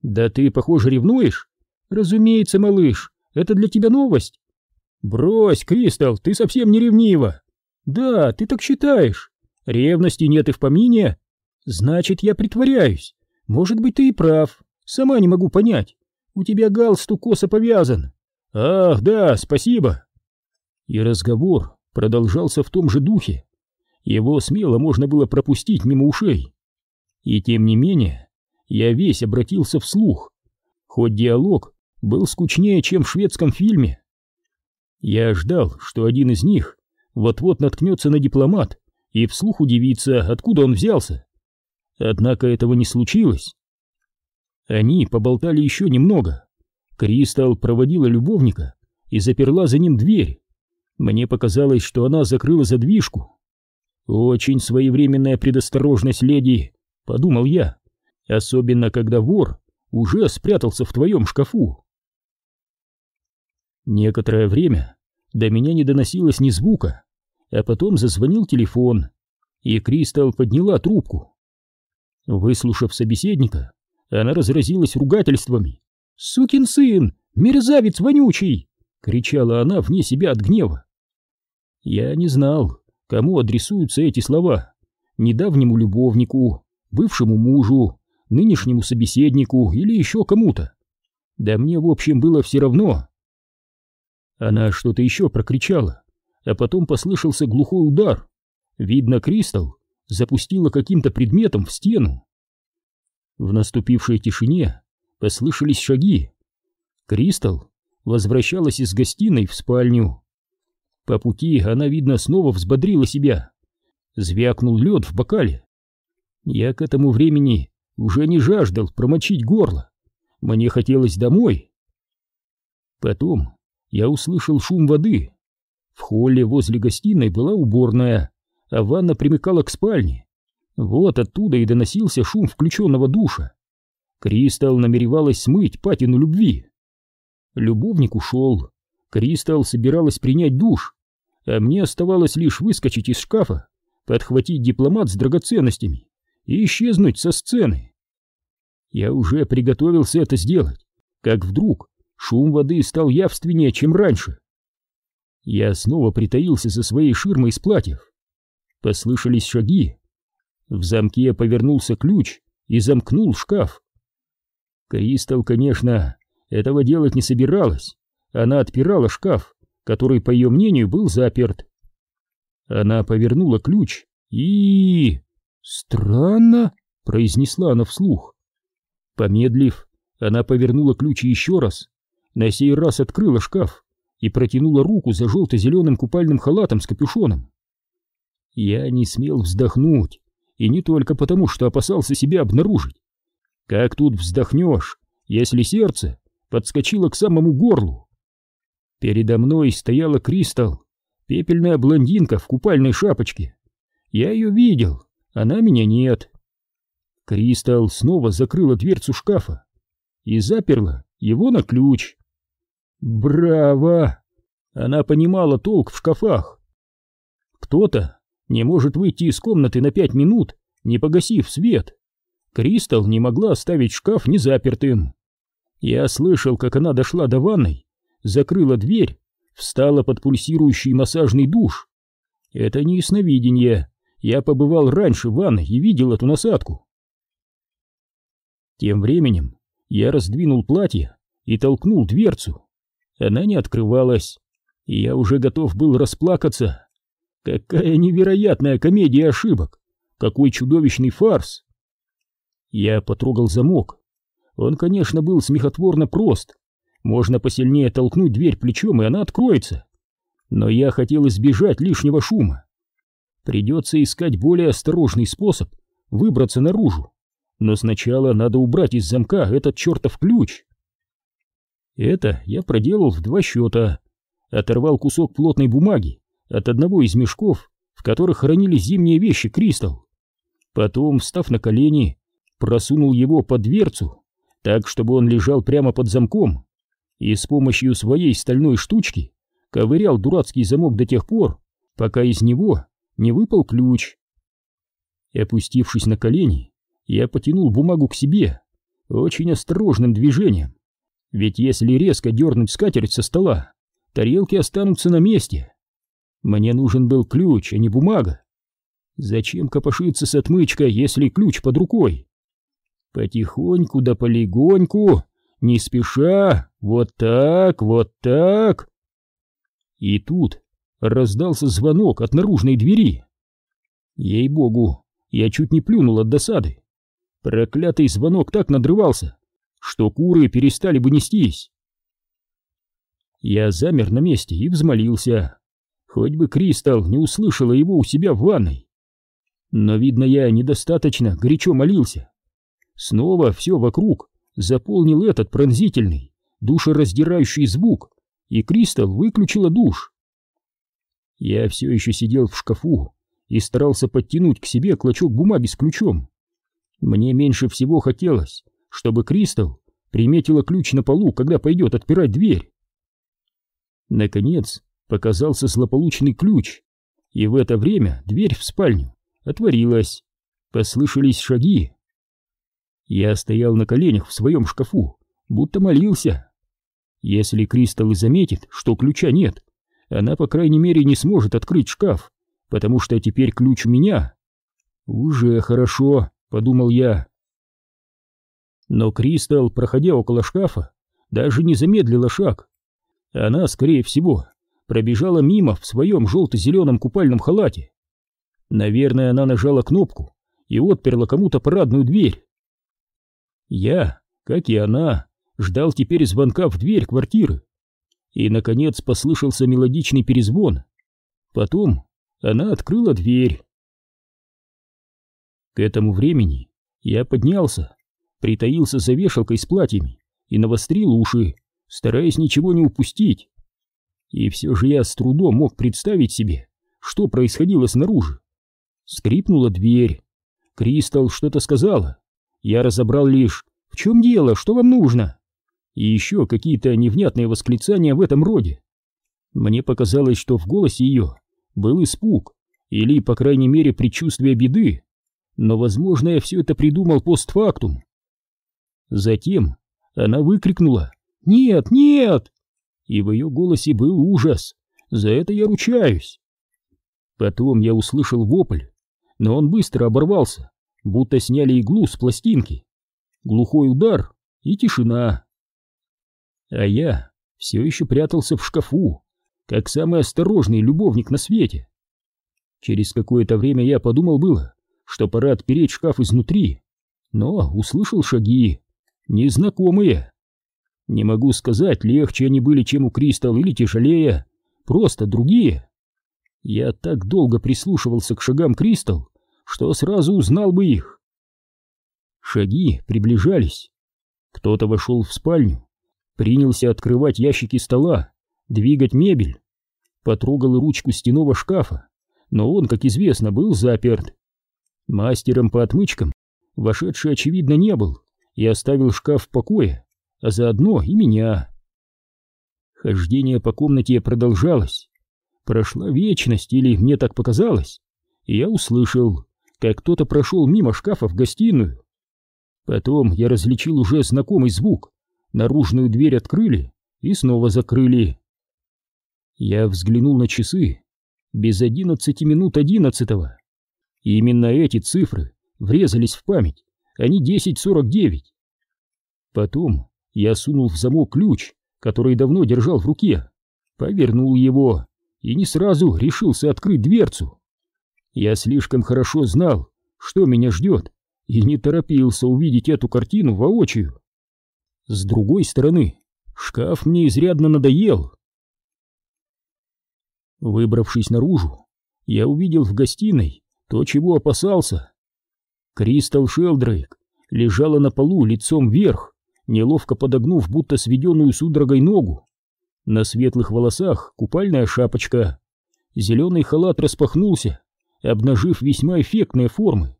«Да ты, похоже, ревнуешь?» «Разумеется, малыш, это для тебя новость?» «Брось, Кристал, ты совсем не ревнива!» «Да, ты так считаешь. Ревности нет и в помине. Значит, я притворяюсь. Может быть, ты и прав. Сама не могу понять. У тебя галстук косо повязан. Ах, да, спасибо!» И разговор продолжался в том же духе. Его смело можно было пропустить мимо ушей. И тем не менее, я весь обратился вслух. Хоть диалог был скучнее, чем в шведском фильме. Я ждал, что один из них вот-вот наткнется на дипломат и вслух удивится, откуда он взялся. Однако этого не случилось. Они поболтали еще немного. Кристал проводила любовника и заперла за ним дверь. Мне показалось, что она закрыла задвижку. «Очень своевременная предосторожность, леди», — подумал я, особенно когда вор уже спрятался в твоем шкафу. Некоторое время до меня не доносилось ни звука, а потом зазвонил телефон, и Кристал подняла трубку. Выслушав собеседника, она разразилась ругательствами. «Сукин сын! Мерзавец вонючий!» — кричала она вне себя от гнева. Я не знал, кому адресуются эти слова. Недавнему любовнику, бывшему мужу, нынешнему собеседнику или еще кому-то. Да мне, в общем, было все равно. Она что-то еще прокричала, а потом послышался глухой удар. Видно, Кристал запустила каким-то предметом в стену. В наступившей тишине послышались шаги. Кристал возвращалась из гостиной в спальню. По пути она, видно, снова взбодрила себя. Звякнул лед в бокале. Я к этому времени уже не жаждал промочить горло. Мне хотелось домой. Потом я услышал шум воды. В холле возле гостиной была уборная, а ванна примыкала к спальне. Вот оттуда и доносился шум включенного душа. Кристал намеревалась смыть патину любви. Любовник ушел. Кристал собиралась принять душ, а мне оставалось лишь выскочить из шкафа, подхватить дипломат с драгоценностями и исчезнуть со сцены. Я уже приготовился это сделать, как вдруг Шум воды стал явственнее, чем раньше. Я снова притаился за своей ширмой из платьев. Послышались шаги. В замке повернулся ключ и замкнул шкаф. Кристал, конечно, этого делать не собиралась. Она отпирала шкаф, который, по ее мнению, был заперт. Она повернула ключ и... «Странно», — произнесла она вслух. Помедлив, она повернула ключ еще раз на сей раз открыла шкаф и протянула руку за желто-зеленым купальным халатом с капюшоном. Я не смел вздохнуть, и не только потому, что опасался себя обнаружить. Как тут вздохнешь, если сердце подскочило к самому горлу? Передо мной стояла Кристал, пепельная блондинка в купальной шапочке. Я ее видел, она меня нет. Кристал снова закрыла дверцу шкафа и заперла его на ключ. Браво! Она понимала толк в шкафах. Кто-то не может выйти из комнаты на пять минут не погасив свет. Кристал не могла оставить шкаф незапертым. Я слышал, как она дошла до ванной, закрыла дверь, встала под пульсирующий массажный душ. Это не ясновидение. Я побывал раньше в ванной и видел эту насадку. Тем временем я раздвинул платье и толкнул дверцу. Она не открывалась, и я уже готов был расплакаться. Какая невероятная комедия ошибок! Какой чудовищный фарс! Я потрогал замок. Он, конечно, был смехотворно прост. Можно посильнее толкнуть дверь плечом, и она откроется. Но я хотел избежать лишнего шума. Придется искать более осторожный способ выбраться наружу. Но сначала надо убрать из замка этот чертов ключ. Это я проделал в два счета. Оторвал кусок плотной бумаги от одного из мешков, в которых хранились зимние вещи Кристал. Потом, встав на колени, просунул его под дверцу, так, чтобы он лежал прямо под замком, и с помощью своей стальной штучки ковырял дурацкий замок до тех пор, пока из него не выпал ключ. Опустившись на колени, я потянул бумагу к себе, очень осторожным движением, ведь если резко дернуть скатерть со стола, тарелки останутся на месте. Мне нужен был ключ, а не бумага. Зачем копошиться с отмычкой, если ключ под рукой? Потихоньку да полегоньку, не спеша, вот так, вот так. И тут раздался звонок от наружной двери. Ей-богу, я чуть не плюнул от досады. Проклятый звонок так надрывался, что куры перестали бы нестись. Я замер на месте и взмолился. Хоть бы Кристал не услышала его у себя в ванной. Но, видно, я недостаточно горячо молился. Снова все вокруг заполнил этот пронзительный, душераздирающий звук, и Кристал выключила душ. Я все еще сидел в шкафу и старался подтянуть к себе клочок бумаги с ключом. Мне меньше всего хотелось, чтобы Кристал приметила ключ на полу, когда пойдет отпирать дверь. Наконец, показался злополучный ключ, и в это время дверь в спальню отворилась. Послышались шаги. Я стоял на коленях в своем шкафу, будто молился. Если Кристалл и заметит, что ключа нет, она, по крайней мере, не сможет открыть шкаф, потому что теперь ключ у меня. Уже хорошо, подумал я. Но Кристалл, проходя около шкафа, даже не замедлила шаг. Она, скорее всего, пробежала мимо в своем желто-зеленом купальном халате. Наверное, она нажала кнопку и отперла кому-то парадную дверь. Я, как и она, ждал теперь звонка в дверь квартиры. И, наконец, послышался мелодичный перезвон. Потом она открыла дверь. К этому времени я поднялся, притаился за вешалкой с платьями и навострил уши, стараясь ничего не упустить. И все же я с трудом мог представить себе, что происходило снаружи. Скрипнула дверь. Кристал что-то сказала. Я разобрал лишь «В чем дело? Что вам нужно?» И еще какие-то невнятные восклицания в этом роде. Мне показалось, что в голосе ее был испуг, или, по крайней мере, предчувствие беды. Но, возможно, я все это придумал постфактум. Затем она выкрикнула «Нет, нет!» И в ее голосе был ужас. За это я ручаюсь. Потом я услышал вопль, но он быстро оборвался, будто сняли иглу с пластинки. Глухой удар и тишина. А я все еще прятался в шкафу, как самый осторожный любовник на свете. Через какое-то время я подумал было, что пора отпереть шкаф изнутри, но услышал шаги, незнакомые. Не могу сказать, легче они были, чем у Кристалл, или тяжелее, просто другие. Я так долго прислушивался к шагам Кристалл, что сразу узнал бы их. Шаги приближались. Кто-то вошел в спальню, принялся открывать ящики стола, двигать мебель, потрогал ручку стеного шкафа, но он, как известно, был заперт. Мастером по отмычкам вошедший, очевидно, не был и оставил шкаф в покое а заодно и меня. Хождение по комнате продолжалось. Прошла вечность, или мне так показалось, и я услышал, как кто-то прошел мимо шкафа в гостиную. Потом я различил уже знакомый звук. Наружную дверь открыли и снова закрыли. Я взглянул на часы. Без одиннадцати минут одиннадцатого. именно эти цифры врезались в память, а не десять сорок девять. Потом я сунул в замок ключ, который давно держал в руке, повернул его и не сразу решился открыть дверцу. Я слишком хорошо знал, что меня ждет, и не торопился увидеть эту картину воочию. С другой стороны, шкаф мне изрядно надоел. Выбравшись наружу, я увидел в гостиной то, чего опасался. Кристал Шелдрейк лежала на полу лицом вверх, неловко подогнув будто сведенную судорогой ногу. На светлых волосах купальная шапочка. Зеленый халат распахнулся, обнажив весьма эффектные формы.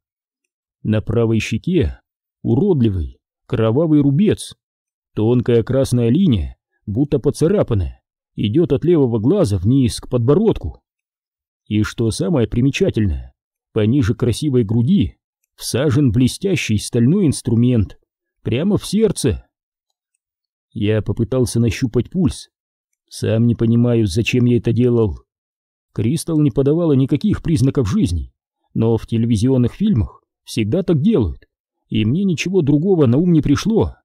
На правой щеке уродливый кровавый рубец. Тонкая красная линия, будто поцарапанная, идет от левого глаза вниз к подбородку. И что самое примечательное, пониже красивой груди всажен блестящий стальной инструмент, прямо в сердце. Я попытался нащупать пульс. Сам не понимаю, зачем я это делал. Кристал не подавала никаких признаков жизни, но в телевизионных фильмах всегда так делают, и мне ничего другого на ум не пришло.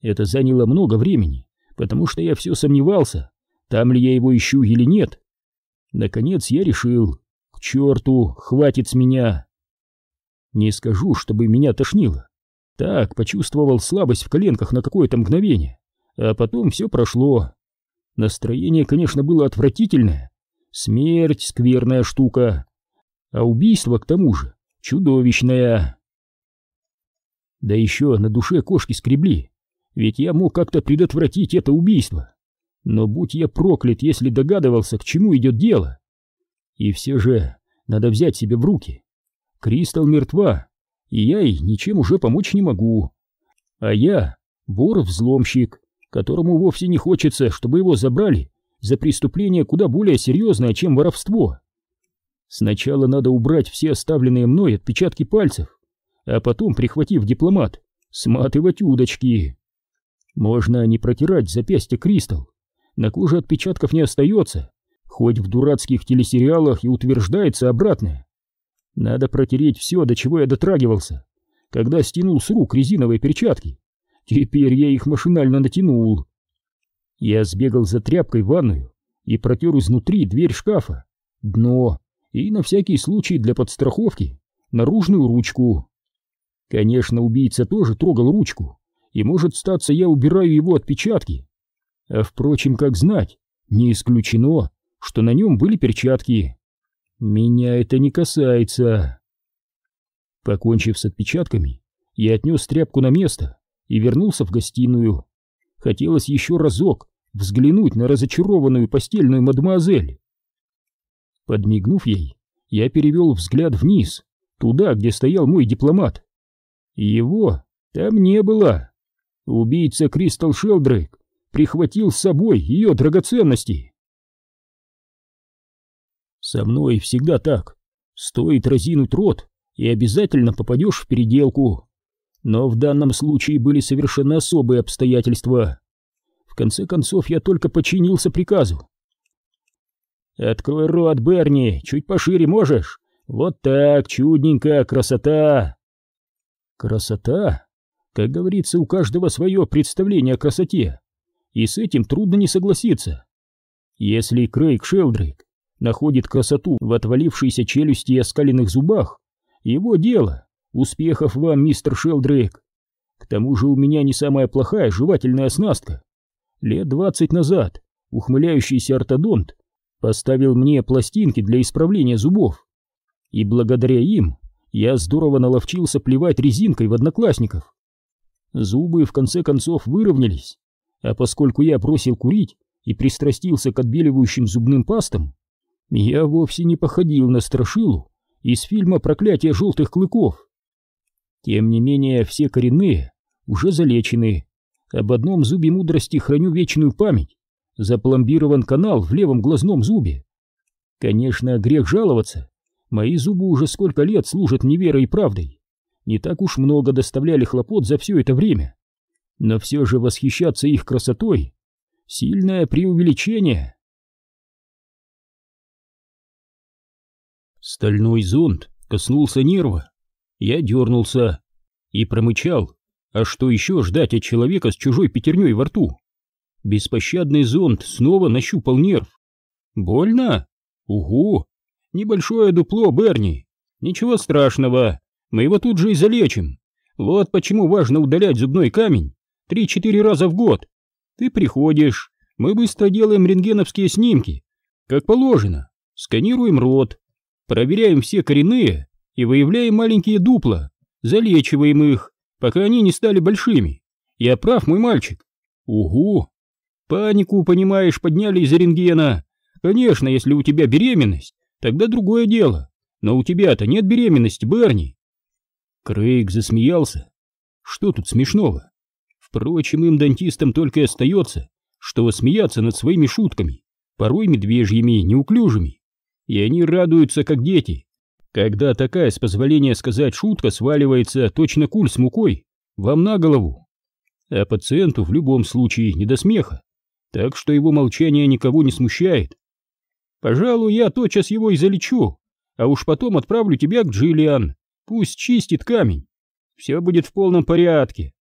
Это заняло много времени, потому что я все сомневался, там ли я его ищу или нет. Наконец я решил, к черту, хватит с меня. Не скажу, чтобы меня тошнило. Так, почувствовал слабость в коленках на какое-то мгновение, а потом все прошло. Настроение, конечно, было отвратительное. Смерть — скверная штука. А убийство, к тому же, чудовищное. Да еще на душе кошки скребли, ведь я мог как-то предотвратить это убийство. Но будь я проклят, если догадывался, к чему идет дело. И все же надо взять себя в руки. Кристал мертва, и я ей ничем уже помочь не могу. А я вор-взломщик, которому вовсе не хочется, чтобы его забрали за преступление куда более серьезное, чем воровство. Сначала надо убрать все оставленные мной отпечатки пальцев, а потом, прихватив дипломат, сматывать удочки. Можно не протирать запястье Кристал, на коже отпечатков не остается, хоть в дурацких телесериалах и утверждается обратное. Надо протереть все, до чего я дотрагивался, когда стянул с рук резиновые перчатки. Теперь я их машинально натянул. Я сбегал за тряпкой в ванную и протер изнутри дверь шкафа, дно и на всякий случай для подстраховки наружную ручку. Конечно, убийца тоже трогал ручку, и может статься я убираю его отпечатки. А впрочем, как знать, не исключено, что на нем были перчатки. Меня это не касается. Покончив с отпечатками, я отнес тряпку на место и вернулся в гостиную. Хотелось еще разок взглянуть на разочарованную постельную мадемуазель. Подмигнув ей, я перевел взгляд вниз, туда, где стоял мой дипломат. Его там не было. Убийца Кристал Шелдрейк прихватил с собой ее драгоценности. Со мной всегда так. Стоит разинуть рот, и обязательно попадешь в переделку. Но в данном случае были совершенно особые обстоятельства. В конце концов, я только подчинился приказу. «Открой рот, Берни, чуть пошире можешь? Вот так, чудненько, красота!» «Красота?» Как говорится, у каждого свое представление о красоте, и с этим трудно не согласиться. Если Крейг Шелдрейк находит красоту в отвалившейся челюсти и оскаленных зубах, его дело. Успехов вам, мистер Шелдрейк. К тому же у меня не самая плохая жевательная оснастка. Лет двадцать назад ухмыляющийся ортодонт поставил мне пластинки для исправления зубов. И благодаря им я здорово наловчился плевать резинкой в одноклассников. Зубы в конце концов выровнялись, а поскольку я бросил курить и пристрастился к отбеливающим зубным пастам, я вовсе не походил на страшилу из фильма «Проклятие желтых клыков». Тем не менее, все коренные уже залечены. Об одном зубе мудрости храню вечную память. Запломбирован канал в левом глазном зубе. Конечно, грех жаловаться, Мои зубы уже сколько лет служат мне верой и правдой. Не так уж много доставляли хлопот за все это время. Но все же восхищаться их красотой — сильное преувеличение. Стальной зонт коснулся нерва. Я дернулся и промычал. А что еще ждать от человека с чужой пятерней во рту? Беспощадный зонт снова нащупал нерв. Больно? Угу! Небольшое дупло, Берни. Ничего страшного. Мы его тут же и залечим. Вот почему важно удалять зубной камень три-четыре раза в год. Ты приходишь, мы быстро делаем рентгеновские снимки, как положено, сканируем рот, проверяем все коренные и выявляем маленькие дупла, залечиваем их, пока они не стали большими. Я прав, мой мальчик? Угу. Панику, понимаешь, подняли из рентгена. Конечно, если у тебя беременность, тогда другое дело. Но у тебя-то нет беременности, Берни. Крейг засмеялся. Что тут смешного? Впрочем, им, дантистам, только и остается, что смеяться над своими шутками, порой медвежьими, неуклюжими. И они радуются, как дети, когда такая, с позволения сказать, шутка сваливается точно куль с мукой вам на голову. А пациенту в любом случае не до смеха, так что его молчание никого не смущает. Пожалуй, я тотчас его и залечу, а уж потом отправлю тебя к Джиллиан, пусть чистит камень. Все будет в полном порядке.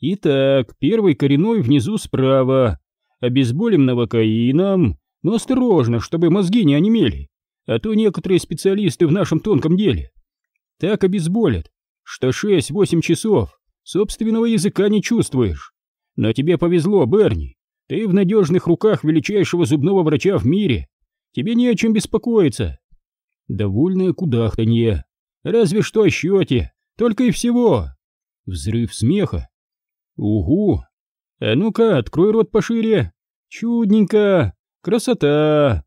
Итак, первый коренной внизу справа. Обезболим новокаином, но осторожно, чтобы мозги не онемели, а то некоторые специалисты в нашем тонком деле так обезболят, что 6-8 часов собственного языка не чувствуешь. Но тебе повезло, Берни, ты в надежных руках величайшего зубного врача в мире. Тебе не о чем беспокоиться. Довольное кудахтанье. Разве что о счете, только и всего. Взрыв смеха Угу! А ну-ка, открой рот пошире! Чудненько! Красота!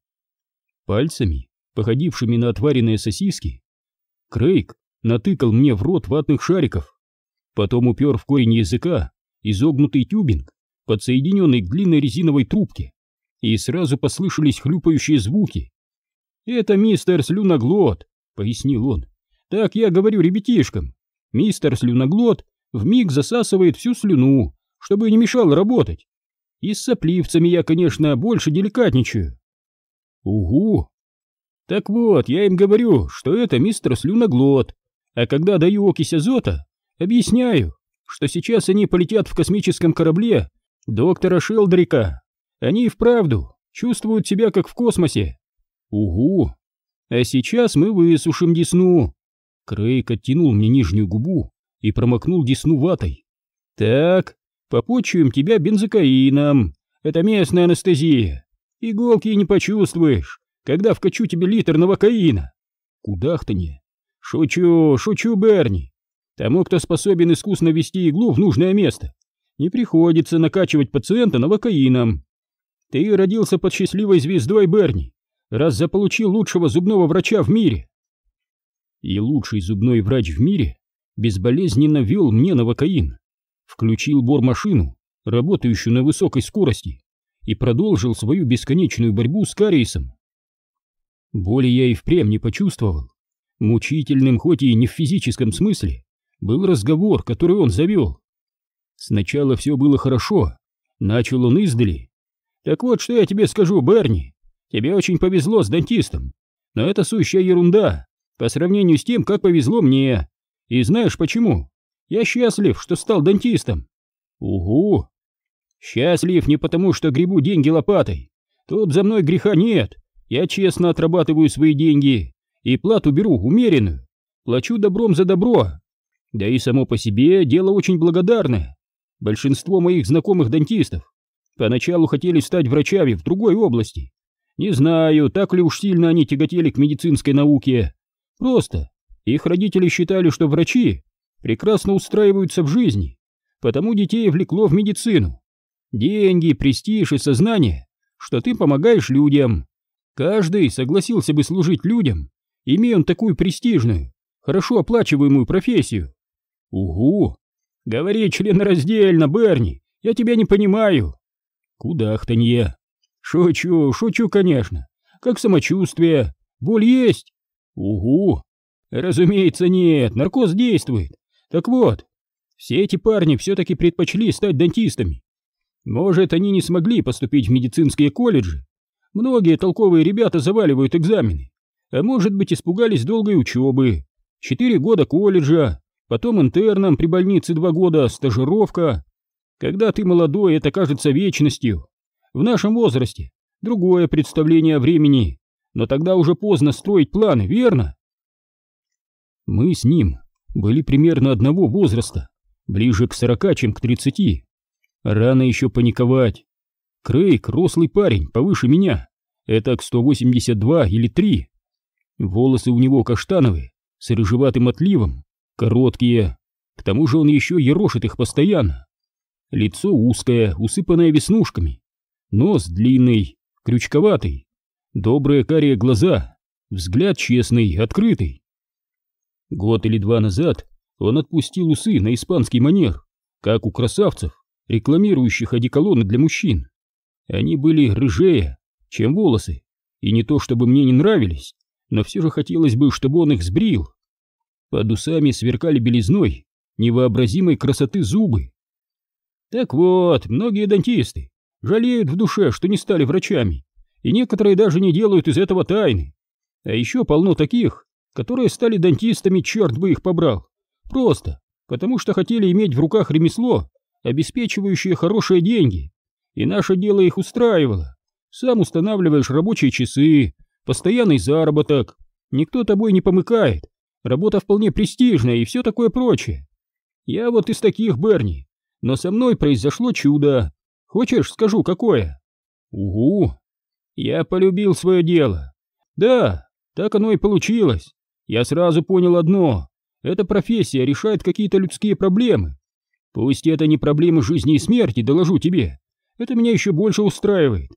Пальцами, походившими на отваренные сосиски, Крейг натыкал мне в рот ватных шариков, потом упер в корень языка изогнутый тюбинг, подсоединенный к длинной резиновой трубке, и сразу послышались хлюпающие звуки. «Это мистер Слюноглот», — пояснил он. «Так я говорю ребятишкам. Мистер Слюноглот в миг засасывает всю слюну, чтобы не мешал работать. И с сопливцами я, конечно, больше деликатничаю. Угу. Так вот, я им говорю, что это мистер слюноглот, а когда даю окись азота, объясняю, что сейчас они полетят в космическом корабле доктора Шелдрика. Они и вправду чувствуют себя как в космосе. Угу. А сейчас мы высушим десну. Крейг оттянул мне нижнюю губу и промокнул десну ватой. «Так, попочуем тебя бензокаином. Это местная анестезия. Иголки не почувствуешь, когда вкачу тебе литр новокаина». Кудахтанье. «Шучу, шучу, Берни. Тому, кто способен искусно ввести иглу в нужное место, не приходится накачивать пациента новокаином. Ты родился под счастливой звездой, Берни, раз заполучил лучшего зубного врача в мире». И лучший зубной врач в мире безболезненно вел мне новокаин, включил бормашину, работающую на высокой скорости, и продолжил свою бесконечную борьбу с кариесом. Боли я и впрямь не почувствовал. Мучительным, хоть и не в физическом смысле, был разговор, который он завел. Сначала все было хорошо, начал он издали. Так вот, что я тебе скажу, Берни, тебе очень повезло с дантистом, но это сущая ерунда по сравнению с тем, как повезло мне. И знаешь почему? Я счастлив, что стал дантистом. Угу. Счастлив не потому, что гребу деньги лопатой. Тут за мной греха нет. Я честно отрабатываю свои деньги и плату беру умеренную. Плачу добром за добро. Да и само по себе дело очень благодарное. Большинство моих знакомых дантистов поначалу хотели стать врачами в другой области. Не знаю, так ли уж сильно они тяготели к медицинской науке. Просто их родители считали, что врачи прекрасно устраиваются в жизни, потому детей влекло в медицину. Деньги, престиж и сознание, что ты помогаешь людям. Каждый согласился бы служить людям, имея он такую престижную, хорошо оплачиваемую профессию. Угу! Говори членораздельно, Берни, я тебя не понимаю. Кудахтанье. Шучу, шучу, конечно. Как самочувствие? Боль есть? Угу. Разумеется, нет, наркоз действует. Так вот, все эти парни все-таки предпочли стать дантистами. Может, они не смогли поступить в медицинские колледжи. Многие толковые ребята заваливают экзамены. А может быть, испугались долгой учебы. Четыре года колледжа, потом интерном при больнице два года, стажировка. Когда ты молодой, это кажется вечностью. В нашем возрасте другое представление о времени, но тогда уже поздно строить планы, верно? Мы с ним были примерно одного возраста, ближе к сорока, чем к тридцати. Рано еще паниковать. Крейг — рослый парень, повыше меня, это к 182 или 3. Волосы у него каштановые, с рыжеватым отливом, короткие, к тому же он еще ерошит их постоянно. Лицо узкое, усыпанное веснушками, нос длинный, крючковатый, добрые карие глаза, взгляд честный, открытый. Год или два назад он отпустил усы на испанский манер, как у красавцев, рекламирующих одеколоны для мужчин. Они были рыжее, чем волосы, и не то чтобы мне не нравились, но все же хотелось бы, чтобы он их сбрил. Под усами сверкали белизной невообразимой красоты зубы. Так вот, многие дантисты жалеют в душе, что не стали врачами, и некоторые даже не делают из этого тайны. А еще полно таких, которые стали дантистами, черт бы их побрал, просто потому что хотели иметь в руках ремесло, обеспечивающее хорошие деньги, и наше дело их устраивало. Сам устанавливаешь рабочие часы, постоянный заработок, никто тобой не помыкает, работа вполне престижная и все такое прочее. Я вот из таких, Берни, но со мной произошло чудо. Хочешь, скажу, какое? Угу. Я полюбил свое дело. Да, так оно и получилось. Я сразу понял одно. Эта профессия решает какие-то людские проблемы. Пусть это не проблемы жизни и смерти, доложу тебе. Это меня еще больше устраивает.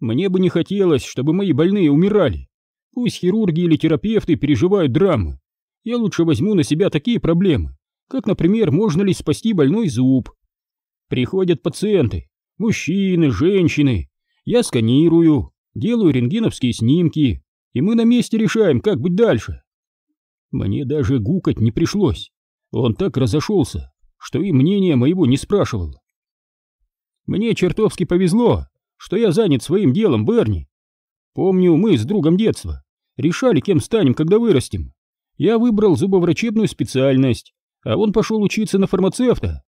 Мне бы не хотелось, чтобы мои больные умирали. Пусть хирурги или терапевты переживают драмы. Я лучше возьму на себя такие проблемы, как, например, можно ли спасти больной зуб. Приходят пациенты, мужчины, женщины. Я сканирую, делаю рентгеновские снимки, и мы на месте решаем, как быть дальше. Мне даже гукать не пришлось. Он так разошелся, что и мнения моего не спрашивал. Мне чертовски повезло, что я занят своим делом, Берни. Помню, мы с другом детства решали, кем станем, когда вырастем. Я выбрал зубоврачебную специальность, а он пошел учиться на фармацевта.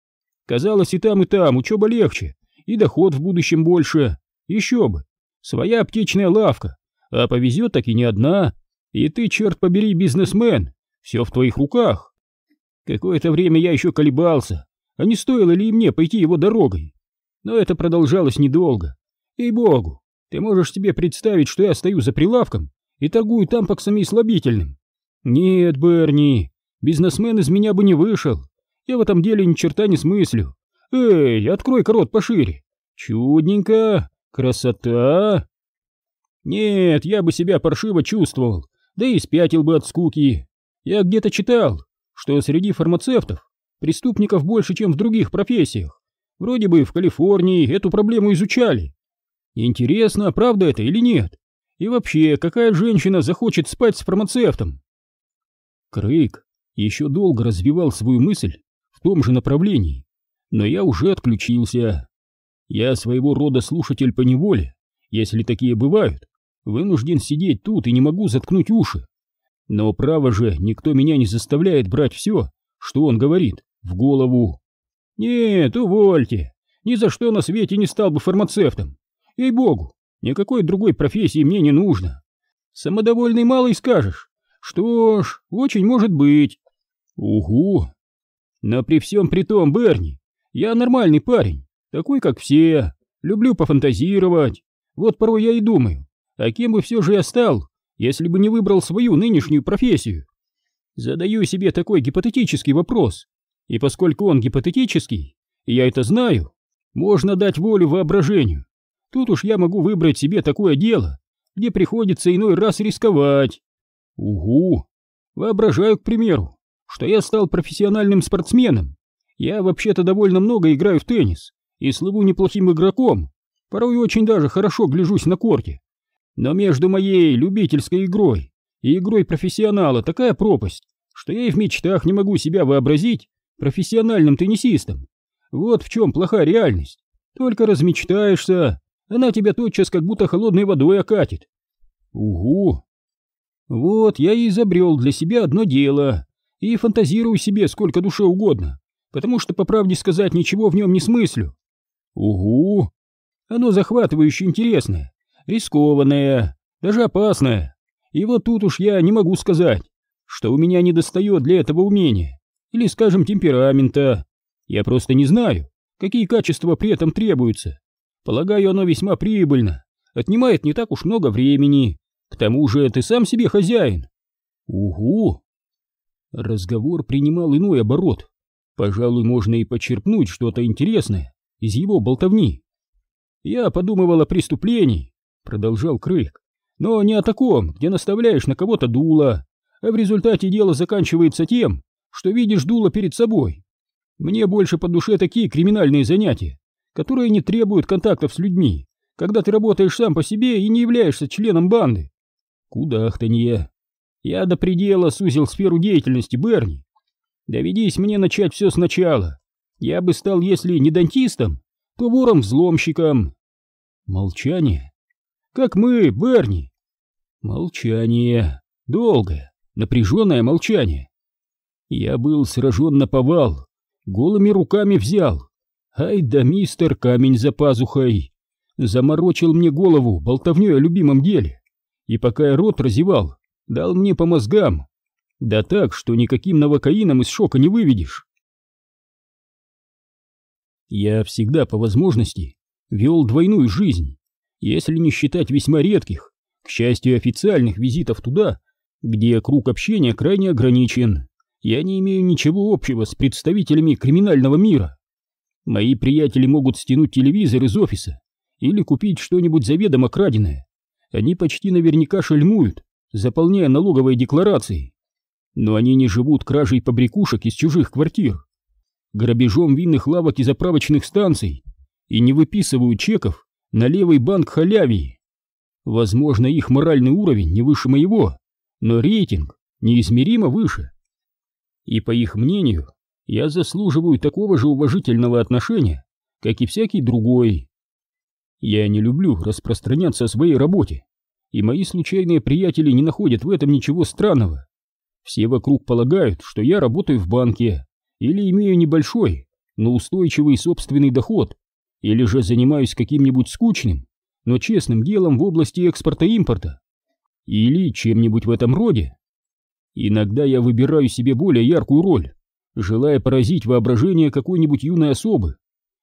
Казалось, и там, и там учеба легче, и доход в будущем больше. Еще бы, своя аптечная лавка, а повезет так и не одна. И ты, черт побери, бизнесмен, все в твоих руках. Какое-то время я еще колебался, а не стоило ли мне пойти его дорогой. Но это продолжалось недолго. Ей-богу, ты можешь себе представить, что я стою за прилавком и торгую тампаксами и слабительным? Нет, Берни, бизнесмен из меня бы не вышел. Я в этом деле ни черта не смыслю. Эй, открой корот пошире. Чудненько, красота. Нет, я бы себя паршиво чувствовал, да и спятил бы от скуки. Я где-то читал, что среди фармацевтов преступников больше, чем в других профессиях. Вроде бы в Калифорнии эту проблему изучали. Интересно, правда это или нет? И вообще, какая женщина захочет спать с фармацевтом? Крейг еще долго развивал свою мысль в том же направлении, но я уже отключился. Я своего рода слушатель по неволе, если такие бывают, вынужден сидеть тут и не могу заткнуть уши. Но право же, никто меня не заставляет брать все, что он говорит, в голову. Нет, увольте, ни за что на свете не стал бы фармацевтом. Ей-богу, никакой другой профессии мне не нужно. Самодовольный малый скажешь. Что ж, очень может быть. Угу. Но при всем при том, Берни, я нормальный парень, такой как все. Люблю пофантазировать. Вот порой я и думаю, а кем бы все же я стал, если бы не выбрал свою нынешнюю профессию? Задаю себе такой гипотетический вопрос. И поскольку он гипотетический, я это знаю, можно дать волю воображению. Тут уж я могу выбрать себе такое дело, где приходится иной раз рисковать. Угу. Воображаю, к примеру, что я стал профессиональным спортсменом. Я вообще-то довольно много играю в теннис и слыву неплохим игроком. Порой очень даже хорошо гляжусь на корте. Но между моей любительской игрой и игрой профессионала такая пропасть, что я и в мечтах не могу себя вообразить профессиональным теннисистом. Вот в чем плохая реальность. Только размечтаешься, она тебя тотчас как будто холодной водой окатит. Угу. Вот я и изобрел для себя одно дело, и фантазирую себе сколько душе угодно, потому что, по правде сказать, ничего в нем не смыслю. Угу. Оно захватывающе интересное, рискованное, даже опасное. И вот тут уж я не могу сказать, что у меня не достает для этого умения, или, скажем, темперамента. Я просто не знаю, какие качества при этом требуются. Полагаю, оно весьма прибыльно, отнимает не так уж много времени. К тому же ты сам себе хозяин. Угу. Разговор принимал иной оборот. Пожалуй, можно и почерпнуть что-то интересное из его болтовни. Я подумывал о преступлении, продолжал Крык, но не о таком, где наставляешь на кого-то дуло, а в результате дело заканчивается тем, что видишь дуло перед собой. Мне больше по душе такие криминальные занятия, которые не требуют контактов с людьми, когда ты работаешь сам по себе и не являешься членом банды. Кудахтанье. Я до предела сузил сферу деятельности Берни. Доведись мне начать все сначала. Я бы стал, если не дантистом, то вором-взломщиком. Молчание. Как мы, Берни. Молчание. Долгое, напряженное молчание. Я был сражен на повал, голыми руками взял. Ай да мистер камень за пазухой. Заморочил мне голову болтовнёй о любимом деле. И пока я рот разевал, дал мне по мозгам. Да так, что никаким новокаином из шока не выведешь. Я всегда по возможности вел двойную жизнь, если не считать весьма редких, к счастью, официальных визитов туда, где круг общения крайне ограничен. Я не имею ничего общего с представителями криминального мира. Мои приятели могут стянуть телевизор из офиса или купить что-нибудь заведомо краденое. Они почти наверняка шельмуют, заполняя налоговые декларации. Но они не живут кражей побрякушек из чужих квартир, грабежом винных лавок и заправочных станций и не выписывают чеков на левый банк халявии. Возможно, их моральный уровень не выше моего, но рейтинг неизмеримо выше. И по их мнению, я заслуживаю такого же уважительного отношения, как и всякий другой. Я не люблю распространяться о своей работе, и мои случайные приятели не находят в этом ничего странного. Все вокруг полагают, что я работаю в банке, или имею небольшой, но устойчивый собственный доход, или же занимаюсь каким-нибудь скучным, но честным делом в области экспорта-импорта, или чем-нибудь в этом роде. Иногда я выбираю себе более яркую роль, желая поразить воображение какой-нибудь юной особы,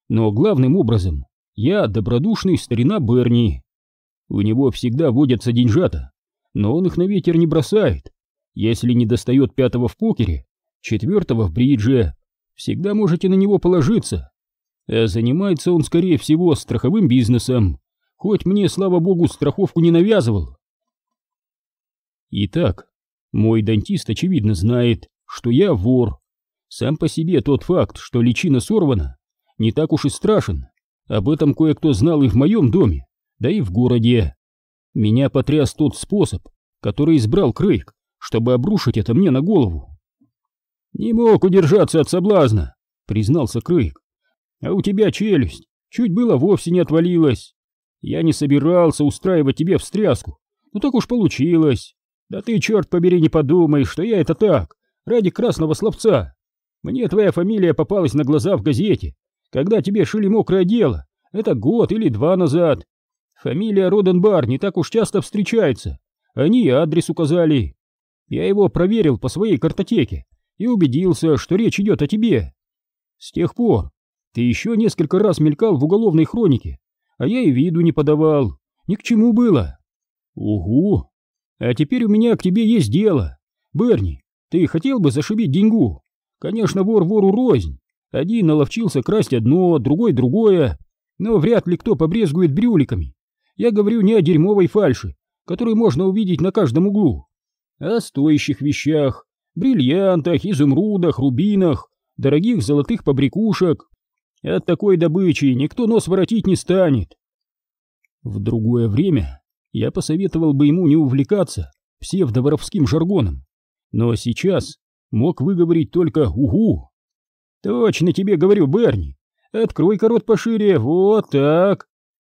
но главным образом я добродушный старина Берни. У него всегда водятся деньжата, но он их на ветер не бросает. Если не достает пятого в покере, четвертого в бридже, всегда можете на него положиться. А занимается он, скорее всего, страховым бизнесом, хоть мне, слава богу, страховку не навязывал. Итак, мой дантист, очевидно, знает, что я вор. Сам по себе тот факт, что личина сорвана, не так уж и страшен. Об этом кое-кто знал и в моем доме, да и в городе. Меня потряс тот способ, который избрал Крейг, чтобы обрушить это мне на голову. «Не мог удержаться от соблазна», — признался Крейг. «А у тебя челюсть чуть было вовсе не отвалилась. Я не собирался устраивать тебе встряску, ну так уж получилось. Да ты, черт побери, не подумай, что я это так, ради красного словца. Мне твоя фамилия попалась на глаза в газете, когда тебе шили мокрое дело. Это год или два назад. Фамилия Роденбар не так уж часто встречается. Они адрес указали. Я его проверил по своей картотеке и убедился, что речь идет о тебе. С тех пор ты еще несколько раз мелькал в уголовной хронике, а я и виду не подавал. Ни к чему было. Угу. А теперь у меня к тебе есть дело. Берни, ты хотел бы зашибить деньгу? Конечно, вор вору рознь. Один наловчился красть одно, другой другое, но вряд ли кто побрезгует брюликами. Я говорю не о дерьмовой фальши, которую можно увидеть на каждом углу, а о стоящих вещах, бриллиантах, изумрудах, рубинах, дорогих золотых побрякушек. От такой добычи никто нос воротить не станет. В другое время я посоветовал бы ему не увлекаться псевдоворовским жаргоном, но сейчас мог выговорить только «угу». «Точно тебе говорю, Берни, открой-ка рот пошире, вот так».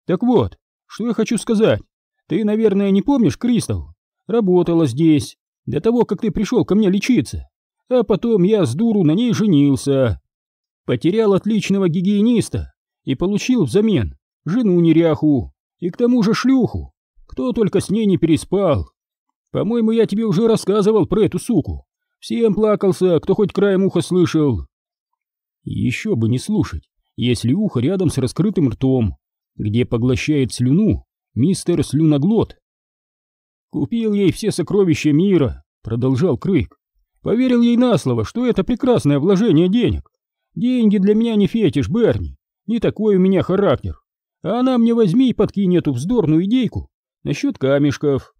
Так вот, что я хочу сказать. Ты, наверное, не помнишь, Кристал? Работала здесь, до того, как ты пришел ко мне лечиться. А потом я с дуру на ней женился. Потерял отличного гигиениста и получил взамен жену-неряху и к тому же шлюху. Кто только с ней не переспал. По-моему, я тебе уже рассказывал про эту суку. Всем плакался, кто хоть краем уха слышал. Еще бы не слушать, если ухо рядом с раскрытым ртом, где поглощает слюну мистер Слюноглот. «Купил ей все сокровища мира», — продолжал Крык. «Поверил ей на слово, что это прекрасное вложение денег. Деньги для меня не фетиш, Берни, не такой у меня характер. А она мне возьми и подкинь эту вздорную идейку насчет камешков.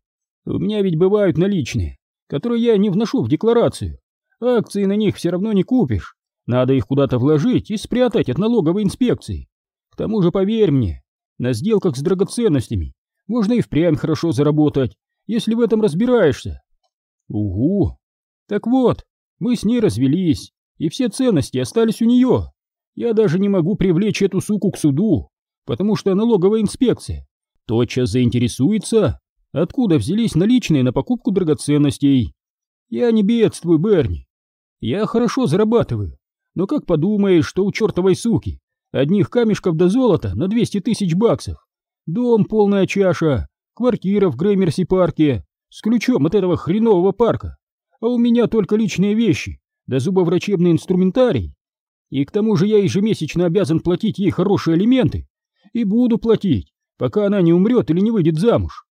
У меня ведь бывают наличные, которые я не вношу в декларацию. Акции на них все равно не купишь. Надо их куда-то вложить и спрятать от налоговой инспекции. К тому же, поверь мне, на сделках с драгоценностями можно и впрямь хорошо заработать, если в этом разбираешься. Угу. Так вот, мы с ней развелись, и все ценности остались у нее. Я даже не могу привлечь эту суку к суду, потому что налоговая инспекция тотчас заинтересуется, откуда взялись наличные на покупку драгоценностей. Я не бедствую, Берни. Я хорошо зарабатываю, но как подумаешь, что у чертовой суки Одних камешков до золота на 200 тысяч баксов. Дом полная чаша, квартира в Греймерси-парке с ключом от этого хренового парка. А у меня только личные вещи, да зубоврачебный инструментарий. И к тому же я ежемесячно обязан платить ей хорошие алименты. И буду платить, пока она не умрет или не выйдет замуж.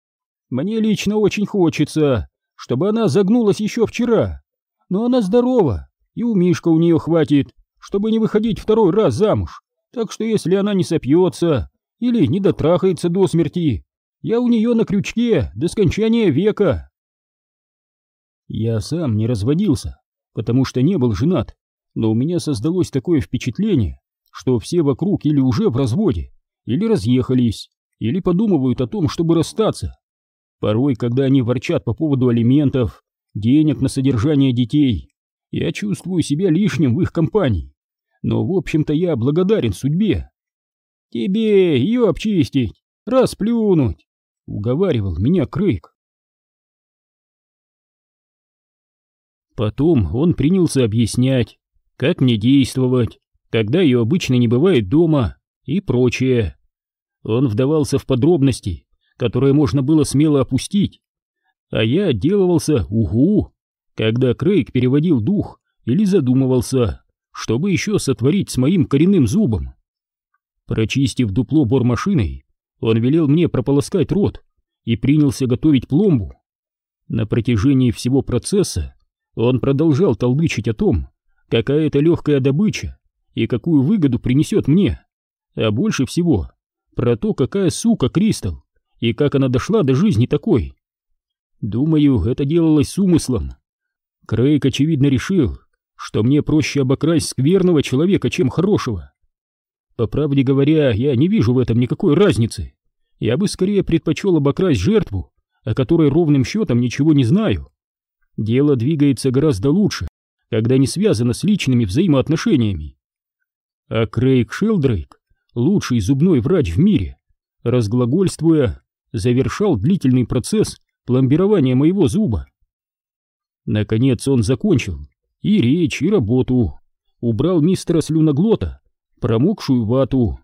Мне лично очень хочется, чтобы она загнулась еще вчера. Но она здорова, и у Мишка у нее хватит, чтобы не выходить второй раз замуж. Так что если она не сопьется или не дотрахается до смерти, я у нее на крючке до скончания века. Я сам не разводился, потому что не был женат, но у меня создалось такое впечатление, что все вокруг или уже в разводе, или разъехались, или подумывают о том, чтобы расстаться. Порой, когда они ворчат по поводу алиментов, денег на содержание детей, я чувствую себя лишним в их компании но, в общем-то, я благодарен судьбе. Тебе ее обчистить, расплюнуть, уговаривал меня Крейг. Потом он принялся объяснять, как мне действовать, когда ее обычно не бывает дома и прочее. Он вдавался в подробности, которые можно было смело опустить, а я отделывался угу, когда Крейг переводил дух или задумывался чтобы еще сотворить с моим коренным зубом. Прочистив дупло бормашиной, он велел мне прополоскать рот и принялся готовить пломбу. На протяжении всего процесса он продолжал толдычить о том, какая это легкая добыча и какую выгоду принесет мне, а больше всего про то, какая сука Кристал и как она дошла до жизни такой. Думаю, это делалось с умыслом. Крейг, очевидно, решил, что мне проще обокрасть скверного человека, чем хорошего. По правде говоря, я не вижу в этом никакой разницы. Я бы скорее предпочел обокрасть жертву, о которой ровным счетом ничего не знаю. Дело двигается гораздо лучше, когда не связано с личными взаимоотношениями. А Крейг Шелдрейк, лучший зубной врач в мире, разглагольствуя, завершал длительный процесс пломбирования моего зуба. Наконец он закончил, и речь, и работу. Убрал мистера слюноглота, промокшую вату.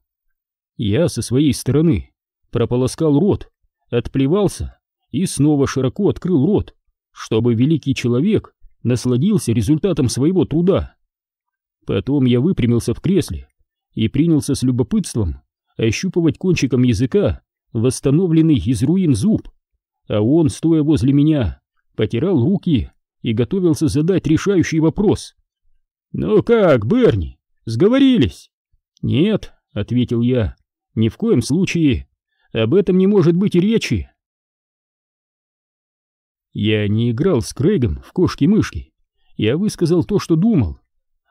Я со своей стороны прополоскал рот, отплевался и снова широко открыл рот, чтобы великий человек насладился результатом своего труда. Потом я выпрямился в кресле и принялся с любопытством ощупывать кончиком языка восстановленный из руин зуб, а он, стоя возле меня, потирал руки и готовился задать решающий вопрос. «Ну как, Берни, сговорились?» «Нет», — ответил я, — «ни в коем случае. Об этом не может быть и речи». Я не играл с Крейгом в кошки-мышки. Я высказал то, что думал.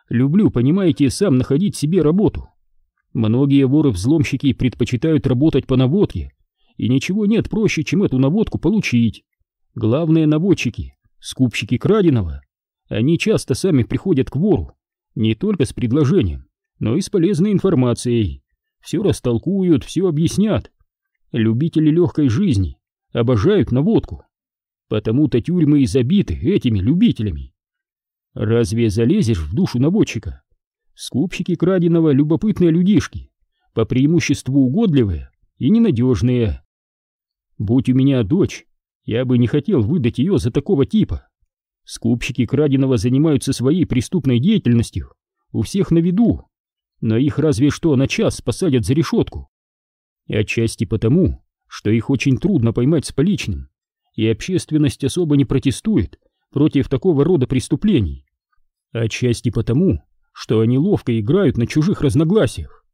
Люблю, понимаете, сам находить себе работу. Многие воры-взломщики предпочитают работать по наводке, и ничего нет проще, чем эту наводку получить. главные наводчики, скупщики краденого. Они часто сами приходят к вору, не только с предложением, но и с полезной информацией. Все растолкуют, все объяснят. Любители легкой жизни обожают наводку. Потому-то тюрьмы и забиты этими любителями. Разве залезешь в душу наводчика? Скупщики краденого любопытные людишки, по преимуществу угодливые и ненадежные. Будь у меня дочь, я бы не хотел выдать ее за такого типа. Скупщики краденого занимаются своей преступной деятельностью, у всех на виду, но их разве что на час посадят за решетку. И отчасти потому, что их очень трудно поймать с поличным, и общественность особо не протестует против такого рода преступлений. Отчасти потому, что они ловко играют на чужих разногласиях.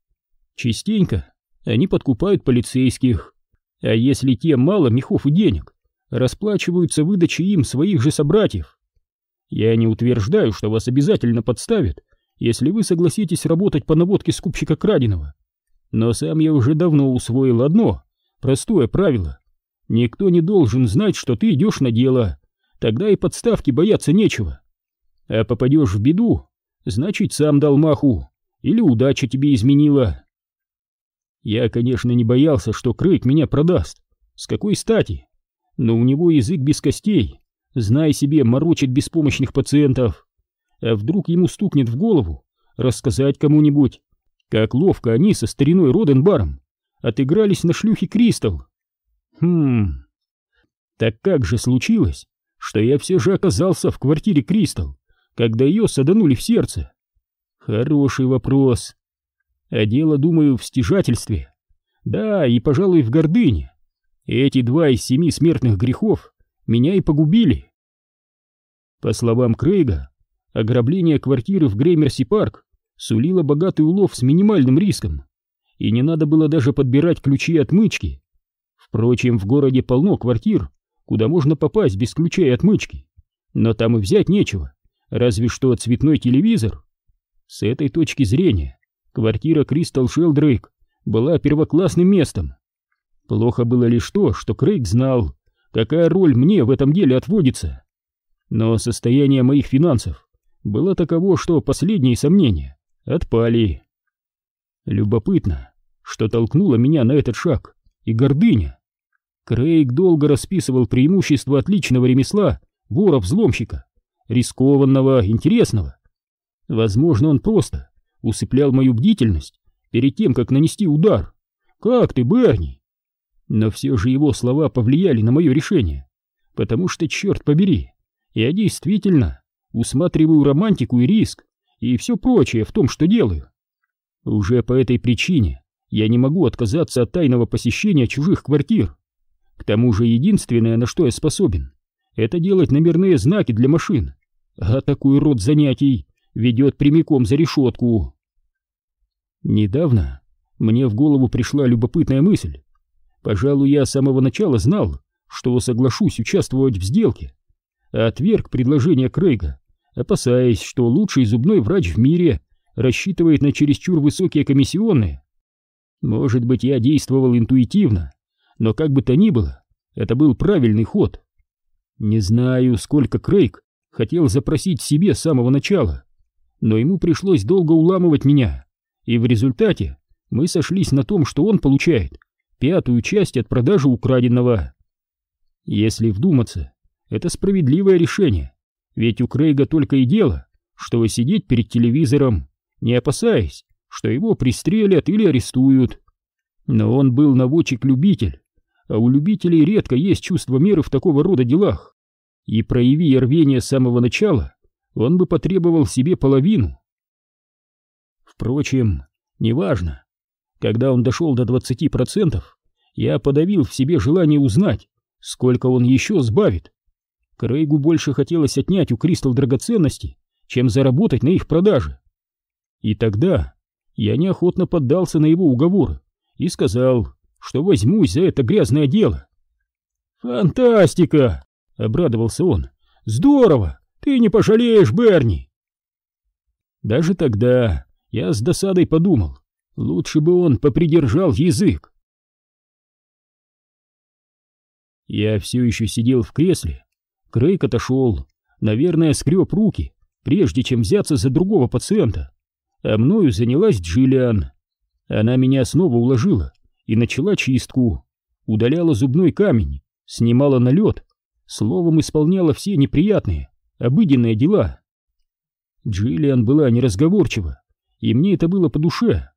Частенько они подкупают полицейских, а если те мало мехов и денег, расплачиваются выдачей им своих же собратьев. Я не утверждаю, что вас обязательно подставят, если вы согласитесь работать по наводке скупщика краденого. Но сам я уже давно усвоил одно простое правило. Никто не должен знать, что ты идешь на дело, тогда и подставки бояться нечего. А попадешь в беду, значит сам дал маху, или удача тебе изменила. Я, конечно, не боялся, что Крейг меня продаст. С какой стати? Но у него язык без костей, знай себе, морочит беспомощных пациентов. А вдруг ему стукнет в голову рассказать кому-нибудь, как ловко они со стариной Роденбаром отыгрались на шлюхе Кристал. Хм... Так как же случилось, что я все же оказался в квартире Кристал, когда ее саданули в сердце? Хороший вопрос. А дело, думаю, в стяжательстве. Да, и, пожалуй, в гордыне. Эти два из семи смертных грехов меня и погубили. По словам Крейга, ограбление квартиры в Греймерси-парк сулило богатый улов с минимальным риском, и не надо было даже подбирать ключи от мычки. Впрочем, в городе полно квартир, куда можно попасть без ключа и отмычки, но там и взять нечего, разве что цветной телевизор. С этой точки зрения квартира Кристал Шелдрейк была первоклассным местом. Плохо было лишь то, что Крейг знал, какая роль мне в этом деле отводится. Но состояние моих финансов было таково, что последние сомнения отпали. Любопытно, что толкнуло меня на этот шаг, и гордыня. Крейг долго расписывал преимущества отличного ремесла вора-взломщика, рискованного, интересного. Возможно, он просто усыплял мою бдительность перед тем, как нанести удар. «Как ты, Берни?» Но все же его слова повлияли на мое решение, потому что, черт побери, я действительно усматриваю романтику и риск, и все прочее в том, что делаю. Уже по этой причине я не могу отказаться от тайного посещения чужих квартир. К тому же единственное, на что я способен, это делать номерные знаки для машин, а такой род занятий ведет прямиком за решетку. Недавно мне в голову пришла любопытная мысль. Пожалуй, я с самого начала знал, что соглашусь участвовать в сделке. Отверг предложение Крейга, опасаясь, что лучший зубной врач в мире рассчитывает на чересчур высокие комиссионные. Может быть, я действовал интуитивно, но как бы то ни было, это был правильный ход. Не знаю, сколько Крейг хотел запросить себе с самого начала, но ему пришлось долго уламывать меня, и в результате мы сошлись на том, что он получает пятую часть от продажи украденного. Если вдуматься, это справедливое решение, ведь у Крейга только и дело, что сидеть перед телевизором не опасаясь, что его пристрелят или арестуют. Но он был наводчик-любитель, а у любителей редко есть чувство меры в такого рода делах. И прояви рвение с самого начала, он бы потребовал себе половину. Впрочем, неважно. Когда он дошел до 20%, я подавил в себе желание узнать, сколько он еще сбавит. Крейгу больше хотелось отнять у Кристал драгоценности, чем заработать на их продаже. И тогда я неохотно поддался на его уговоры и сказал, что возьмусь за это грязное дело. «Фантастика!» — обрадовался он. «Здорово! Ты не пожалеешь, Берни!» Даже тогда я с досадой подумал, лучше бы он попридержал язык. Я все еще сидел в кресле. Крейг отошел, наверное, скреб руки, прежде чем взяться за другого пациента. А мною занялась Джиллиан. Она меня снова уложила и начала чистку. Удаляла зубной камень, снимала налет, словом, исполняла все неприятные, обыденные дела. Джиллиан была неразговорчива, и мне это было по душе.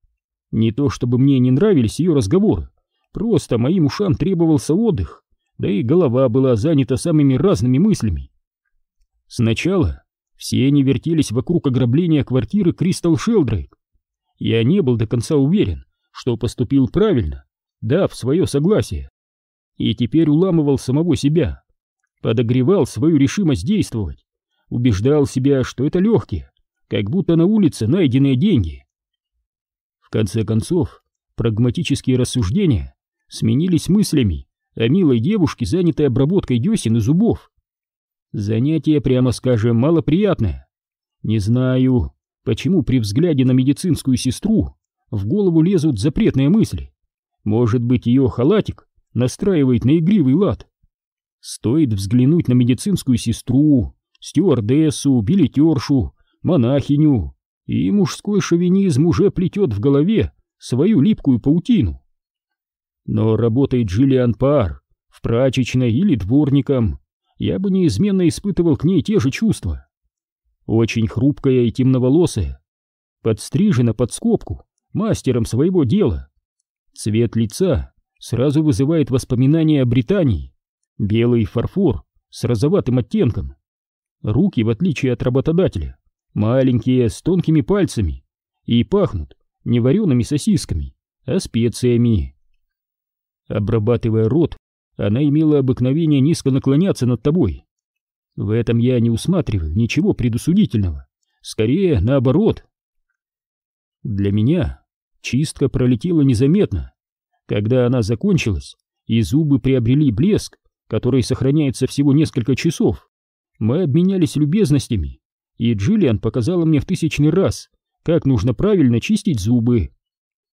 Не то чтобы мне не нравились ее разговоры, просто моим ушам требовался отдых, да и голова была занята самыми разными мыслями. Сначала все они вертелись вокруг ограбления квартиры Кристал Шелдрейк. Я не был до конца уверен, что поступил правильно, дав свое согласие. И теперь уламывал самого себя, подогревал свою решимость действовать, убеждал себя, что это легкие, как будто на улице найденные деньги. В конце концов, прагматические рассуждения сменились мыслями о милой девушке, занятой обработкой десен и зубов. Занятие, прямо скажем, малоприятное. Не знаю, почему при взгляде на медицинскую сестру в голову лезут запретные мысли. Может быть, ее халатик настраивает на игривый лад. Стоит взглянуть на медицинскую сестру, стюардессу, билетершу, монахиню, и мужской шовинизм уже плетет в голове свою липкую паутину. Но работает Джиллиан Пар в прачечной или дворником, я бы неизменно испытывал к ней те же чувства. Очень хрупкая и темноволосая, подстрижена под скобку, мастером своего дела. Цвет лица сразу вызывает воспоминания о Британии. Белый фарфор с розоватым оттенком. Руки, в отличие от работодателя, маленькие, с тонкими пальцами, и пахнут не вареными сосисками, а специями. Обрабатывая рот, она имела обыкновение низко наклоняться над тобой. В этом я не усматриваю ничего предусудительного. Скорее, наоборот. Для меня чистка пролетела незаметно. Когда она закончилась, и зубы приобрели блеск, который сохраняется всего несколько часов, мы обменялись любезностями, и Джиллиан показала мне в тысячный раз, как нужно правильно чистить зубы.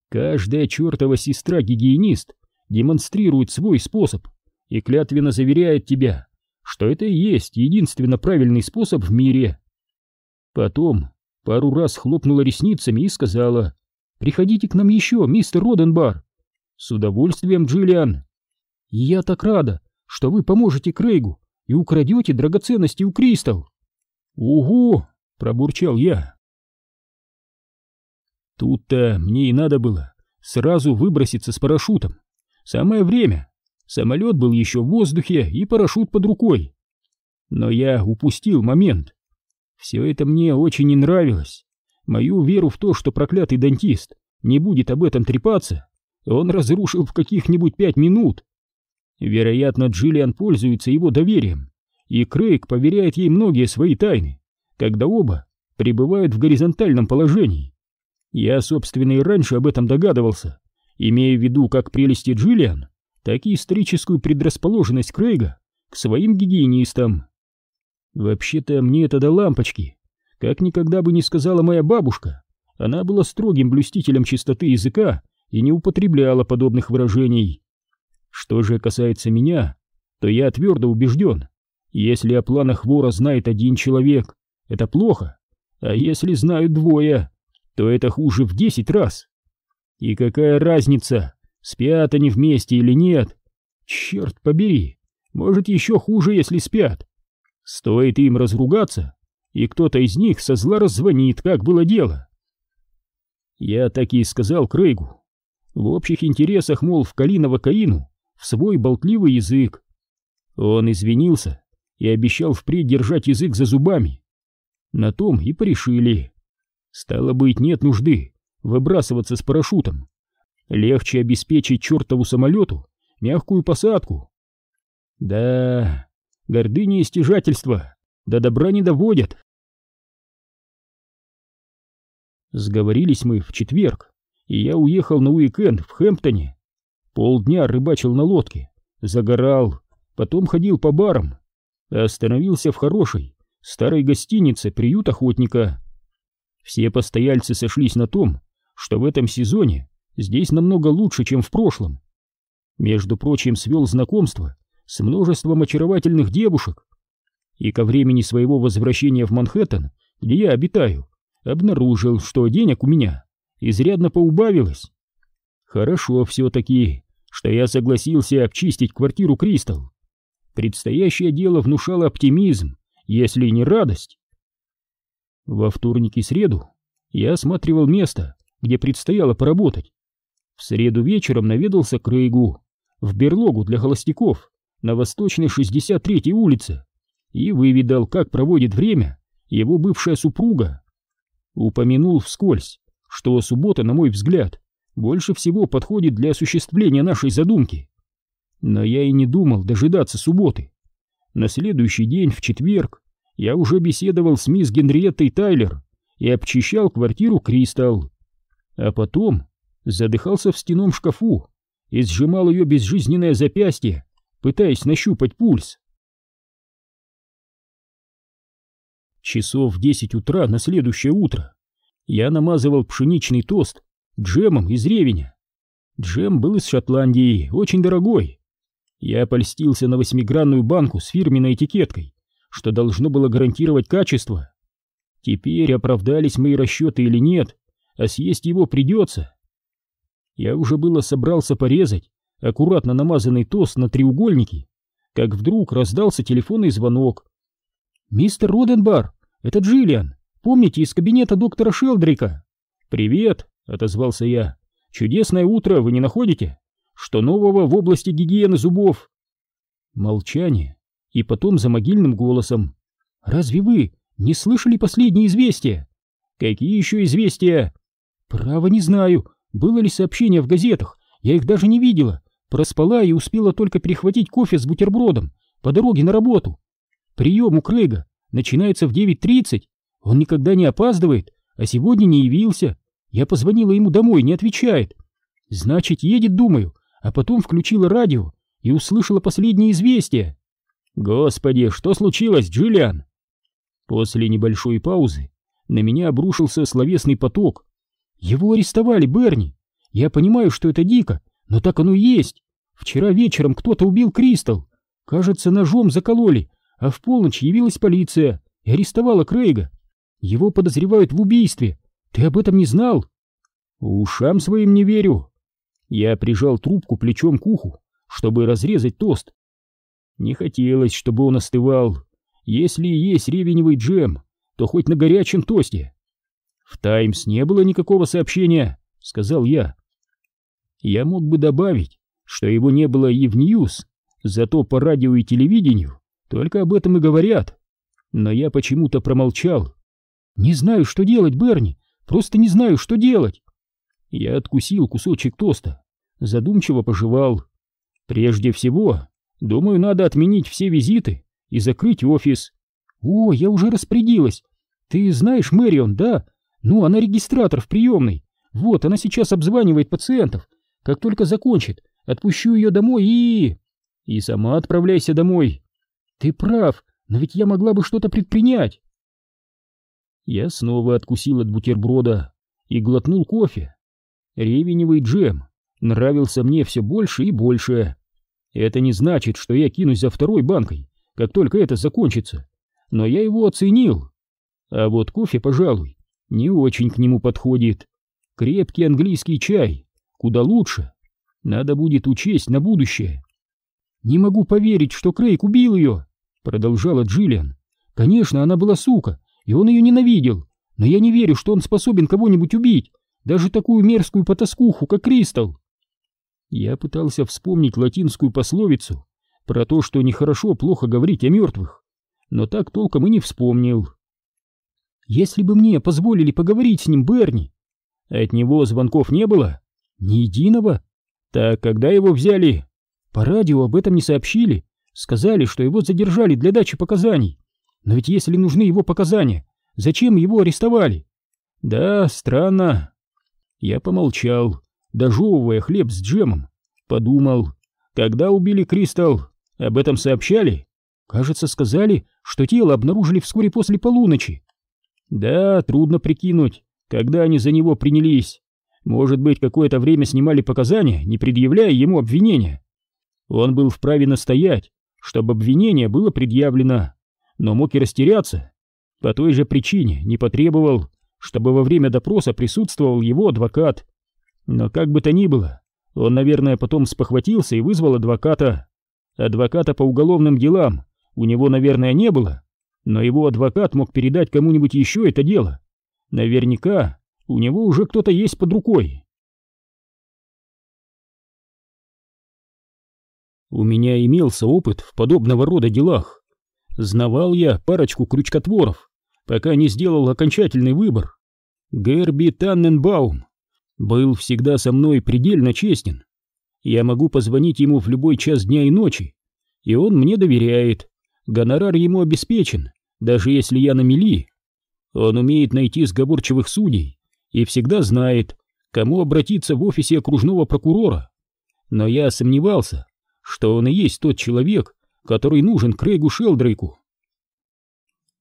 Каждая чертова сестра-гигиенист демонстрирует свой способ и клятвенно заверяет тебя, что это и есть единственно правильный способ в мире. Потом пару раз хлопнула ресницами и сказала, «Приходите к нам еще, мистер Роденбар». «С удовольствием, Джиллиан». «Я так рада, что вы поможете Крейгу и украдете драгоценности у Кристал». «Угу!» — пробурчал я. Тут-то мне и надо было сразу выброситься с парашютом. Самое время. Самолет был еще в воздухе и парашют под рукой. Но я упустил момент. Все это мне очень не нравилось. Мою веру в то, что проклятый дантист не будет об этом трепаться, он разрушил в каких-нибудь пять минут. Вероятно, Джиллиан пользуется его доверием, и Крейг поверяет ей многие свои тайны, когда оба пребывают в горизонтальном положении. Я, собственно, и раньше об этом догадывался, имея в виду как прелести Джиллиан, так и историческую предрасположенность Крейга к своим гигиенистам. Вообще-то мне это до лампочки. Как никогда бы не сказала моя бабушка, она была строгим блюстителем чистоты языка и не употребляла подобных выражений. Что же касается меня, то я твердо убежден, если о планах вора знает один человек, это плохо, а если знают двое, то это хуже в десять раз. И какая разница, Спят они вместе или нет? Черт побери, может еще хуже, если спят. Стоит им разругаться, и кто-то из них со зла раззвонит, как было дело. Я так и сказал Крейгу. В общих интересах, мол, в Калиново Каину в свой болтливый язык. Он извинился и обещал впредь держать язык за зубами. На том и порешили. Стало быть, нет нужды выбрасываться с парашютом. Легче обеспечить чертову самолету мягкую посадку. Да, гордыня и стяжательство до добра не доводят. Сговорились мы в четверг, и я уехал на уикенд в Хэмптоне. Полдня рыбачил на лодке, загорал, потом ходил по барам, остановился в хорошей, старой гостинице приют охотника. Все постояльцы сошлись на том, что в этом сезоне здесь намного лучше, чем в прошлом. Между прочим, свел знакомство с множеством очаровательных девушек. И ко времени своего возвращения в Манхэттен, где я обитаю, обнаружил, что денег у меня изрядно поубавилось. Хорошо все-таки, что я согласился обчистить квартиру Кристал. Предстоящее дело внушало оптимизм, если не радость. Во вторник и среду я осматривал место, где предстояло поработать. В среду вечером наведался к Рейгу, в берлогу для холостяков на восточной 63-й улице и выведал, как проводит время его бывшая супруга. Упомянул вскользь, что суббота, на мой взгляд, больше всего подходит для осуществления нашей задумки. Но я и не думал дожидаться субботы. На следующий день, в четверг, я уже беседовал с мисс Генриеттой Тайлер и обчищал квартиру Кристал. А потом задыхался в стеном шкафу и сжимал ее безжизненное запястье, пытаясь нащупать пульс. Часов в десять утра на следующее утро я намазывал пшеничный тост джемом из ревеня. Джем был из Шотландии, очень дорогой. Я польстился на восьмигранную банку с фирменной этикеткой, что должно было гарантировать качество. Теперь оправдались мои расчеты или нет, а съесть его придется. Я уже было собрался порезать аккуратно намазанный тост на треугольники, как вдруг раздался телефонный звонок. «Мистер Роденбар, это Джиллиан, помните, из кабинета доктора Шелдрика?» «Привет», — отозвался я. «Чудесное утро, вы не находите? Что нового в области гигиены зубов?» Молчание, и потом за могильным голосом. «Разве вы не слышали последние известия?» «Какие еще известия?» «Право не знаю. Было ли сообщение в газетах? Я их даже не видела. Проспала и успела только перехватить кофе с бутербродом по дороге на работу. Прием у Крейга начинается в 9.30. Он никогда не опаздывает, а сегодня не явился. Я позвонила ему домой, не отвечает. Значит, едет, думаю, а потом включила радио и услышала последнее известие. Господи, что случилось, Джулиан? После небольшой паузы на меня обрушился словесный поток. Его арестовали, Берни. Я понимаю, что это дико, но так оно и есть. Вчера вечером кто-то убил Кристал. Кажется, ножом закололи, а в полночь явилась полиция и арестовала Крейга. Его подозревают в убийстве. Ты об этом не знал? Ушам своим не верю. Я прижал трубку плечом к уху, чтобы разрезать тост. Не хотелось, чтобы он остывал. Если есть ревеневый джем, то хоть на горячем тосте. В «Таймс» не было никакого сообщения, сказал я. Я мог бы добавить, что его не было и в «Ньюс», зато по радио и телевидению только об этом и говорят. Но я почему-то промолчал. Не знаю, что делать, Берни, просто не знаю, что делать. Я откусил кусочек тоста, задумчиво пожевал. Прежде всего, думаю, надо отменить все визиты и закрыть офис. О, я уже распорядилась. Ты знаешь Мэрион, да? Ну, она регистратор в приемной. Вот, она сейчас обзванивает пациентов. Как только закончит, отпущу ее домой и... И сама отправляйся домой. Ты прав, но ведь я могла бы что-то предпринять. Я снова откусил от бутерброда и глотнул кофе. Ревеневый джем нравился мне все больше и больше. Это не значит, что я кинусь за второй банкой, как только это закончится, но я его оценил. А вот кофе, пожалуй, не очень к нему подходит. Крепкий английский чай, куда лучше. Надо будет учесть на будущее. «Не могу поверить, что Крейг убил ее!» Продолжала Джиллиан. «Конечно, она была сука, и он ее ненавидел, но я не верю, что он способен кого-нибудь убить, даже такую мерзкую потаскуху, как Кристал. Я пытался вспомнить латинскую пословицу про то, что нехорошо плохо говорить о мертвых, но так толком и не вспомнил. Если бы мне позволили поговорить с ним, Берни, от него звонков не было? Ни единого? Так когда его взяли? По радио об этом не сообщили. Сказали, что его задержали для дачи показаний. Но ведь если нужны его показания, зачем его арестовали? Да, странно. Я помолчал, дожевывая хлеб с джемом. Подумал, когда убили Кристал, об этом сообщали? Кажется, сказали, что тело обнаружили вскоре после полуночи. Да, трудно прикинуть, когда они за него принялись. Может быть, какое-то время снимали показания, не предъявляя ему обвинения. Он был вправе настоять, чтобы обвинение было предъявлено, но мог и растеряться. По той же причине не потребовал, чтобы во время допроса присутствовал его адвокат. Но как бы то ни было, он, наверное, потом спохватился и вызвал адвоката. Адвоката по уголовным делам у него, наверное, не было, но его адвокат мог передать кому-нибудь еще это дело. Наверняка у него уже кто-то есть под рукой. У меня имелся опыт в подобного рода делах. Знавал я парочку крючкотворов, пока не сделал окончательный выбор. Герби Танненбаум был всегда со мной предельно честен. Я могу позвонить ему в любой час дня и ночи, и он мне доверяет. Гонорар ему обеспечен, даже если я на мели. Он умеет найти сговорчивых судей и всегда знает, кому обратиться в офисе окружного прокурора. Но я сомневался, что он и есть тот человек, который нужен Крейгу Шелдрейку.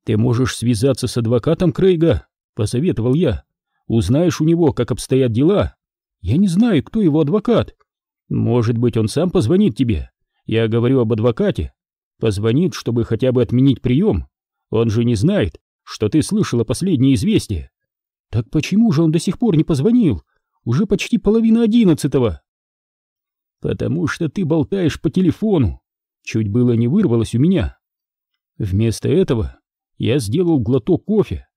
«Ты можешь связаться с адвокатом Крейга», — посоветовал я. «Узнаешь у него, как обстоят дела. Я не знаю, кто его адвокат. Может быть, он сам позвонит тебе. Я говорю об адвокате. Позвонит, чтобы хотя бы отменить прием. Он же не знает, что ты слышала последнее известие. Так почему же он до сих пор не позвонил? Уже почти половина одиннадцатого. Потому что ты болтаешь по телефону. Чуть было не вырвалось у меня. Вместо этого я сделал глоток кофе.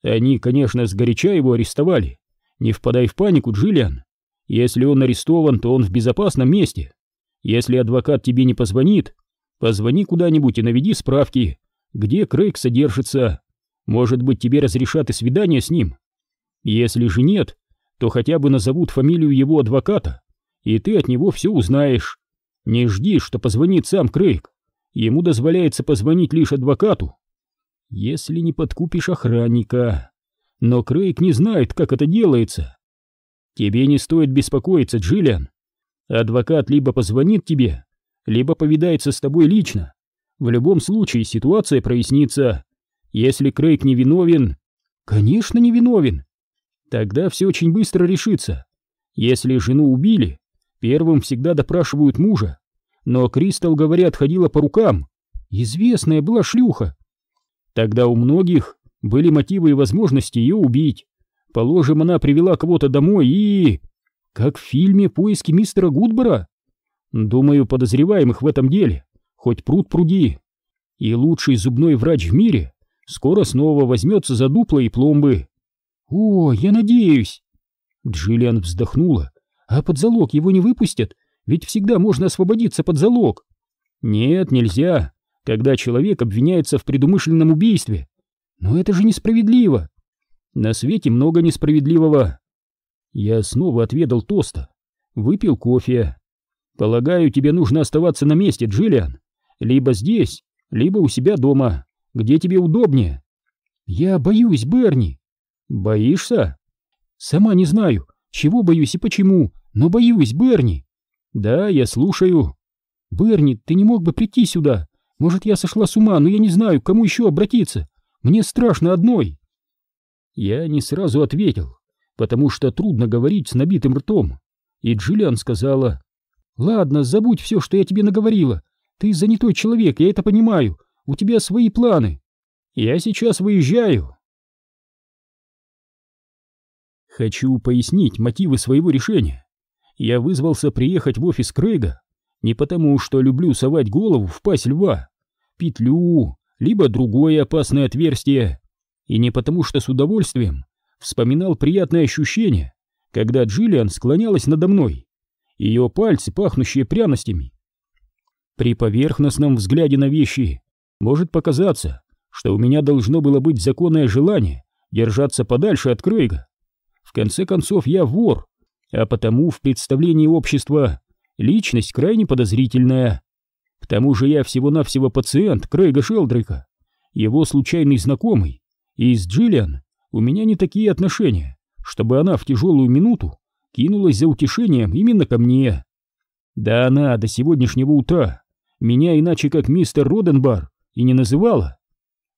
Они, конечно, сгоряча его арестовали. Не впадай в панику, Джиллиан. Если он арестован, то он в безопасном месте. Если адвокат тебе не позвонит, позвони куда-нибудь и наведи справки, где Крейг содержится. Может быть, тебе разрешат и свидание с ним. Если же нет, то хотя бы назовут фамилию его адвоката, и ты от него все узнаешь. Не жди, что позвонит сам Крейг. Ему дозволяется позвонить лишь адвокату. Если не подкупишь охранника. Но Крейг не знает, как это делается. Тебе не стоит беспокоиться, Джиллиан. Адвокат либо позвонит тебе, либо повидается с тобой лично. В любом случае ситуация прояснится. Если Крейг не виновен... Конечно, не виновен. Тогда все очень быстро решится. Если жену убили, первым всегда допрашивают мужа. Но Кристал, говорят, ходила по рукам. Известная была шлюха. Тогда у многих были мотивы и возможности ее убить. Положим, она привела кого-то домой и... Как в фильме «Поиски мистера Гудбора». Думаю, подозреваемых в этом деле хоть пруд пруди. И лучший зубной врач в мире скоро снова возьмется за дупла и пломбы. О, я надеюсь. Джиллиан вздохнула. А под залог его не выпустят? Ведь всегда можно освободиться под залог. Нет, нельзя, когда человек обвиняется в предумышленном убийстве. Но это же несправедливо. На свете много несправедливого. Я снова отведал тоста, выпил кофе. Полагаю, тебе нужно оставаться на месте, Джиллиан. Либо здесь, либо у себя дома, где тебе удобнее. Я боюсь, Берни. Боишься? Сама не знаю, чего боюсь и почему, но боюсь, Берни. Да, я слушаю. Берни, ты не мог бы прийти сюда? Может, я сошла с ума, но я не знаю, к кому еще обратиться. Мне страшно одной. Я не сразу ответил, потому что трудно говорить с набитым ртом. И Джиллиан сказала, «Ладно, забудь все, что я тебе наговорила. Ты занятой человек, я это понимаю. У тебя свои планы. Я сейчас выезжаю». Хочу пояснить мотивы своего решения. Я вызвался приехать в офис Крейга не потому, что люблю совать голову в пасть льва, петлю, либо другое опасное отверстие, и не потому, что с удовольствием вспоминал приятное ощущение, когда Джиллиан склонялась надо мной, ее пальцы, пахнущие пряностями. При поверхностном взгляде на вещи может показаться, что у меня должно было быть законное желание держаться подальше от Крейга. В конце концов, я вор, а потому в представлении общества личность крайне подозрительная. К тому же я всего-навсего пациент Крейга Шелдрейка, его случайный знакомый, и с Джиллиан у меня не такие отношения, чтобы она в тяжелую минуту кинулась за утешением именно ко мне. Да она до сегодняшнего утра меня иначе как мистер Роденбар и не называла.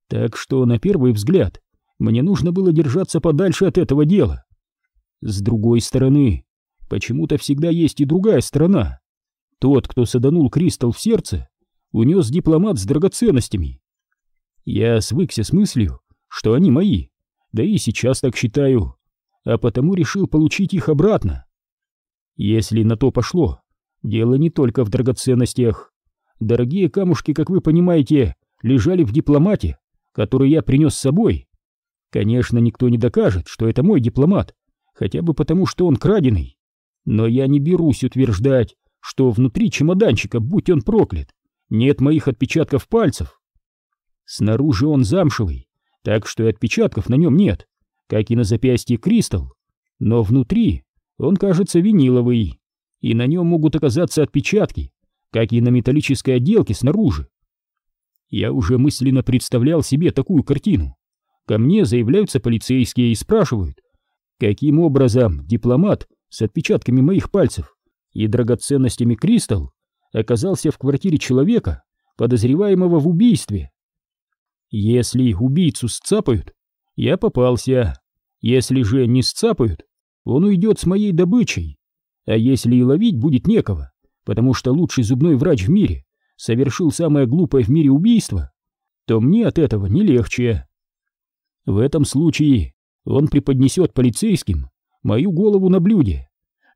Так что на первый взгляд мне нужно было держаться подальше от этого дела. С другой стороны, почему-то всегда есть и другая сторона. Тот, кто саданул Кристал в сердце, унес дипломат с драгоценностями. Я свыкся с мыслью, что они мои, да и сейчас так считаю, а потому решил получить их обратно. Если на то пошло, дело не только в драгоценностях. Дорогие камушки, как вы понимаете, лежали в дипломате, который я принес с собой. Конечно, никто не докажет, что это мой дипломат, хотя бы потому, что он краденый. Но я не берусь утверждать, что внутри чемоданчика, будь он проклят, нет моих отпечатков пальцев. Снаружи он замшевый, так что и отпечатков на нем нет, как и на запястье Кристал, но внутри он кажется виниловый, и на нем могут оказаться отпечатки, как и на металлической отделке снаружи. Я уже мысленно представлял себе такую картину. Ко мне заявляются полицейские и спрашивают, каким образом дипломат с отпечатками моих пальцев и драгоценностями Кристал оказался в квартире человека, подозреваемого в убийстве. Если убийцу сцапают, я попался. Если же не сцапают, он уйдет с моей добычей. А если и ловить будет некого, потому что лучший зубной врач в мире совершил самое глупое в мире убийство, то мне от этого не легче. В этом случае он преподнесет полицейским мою голову на блюде.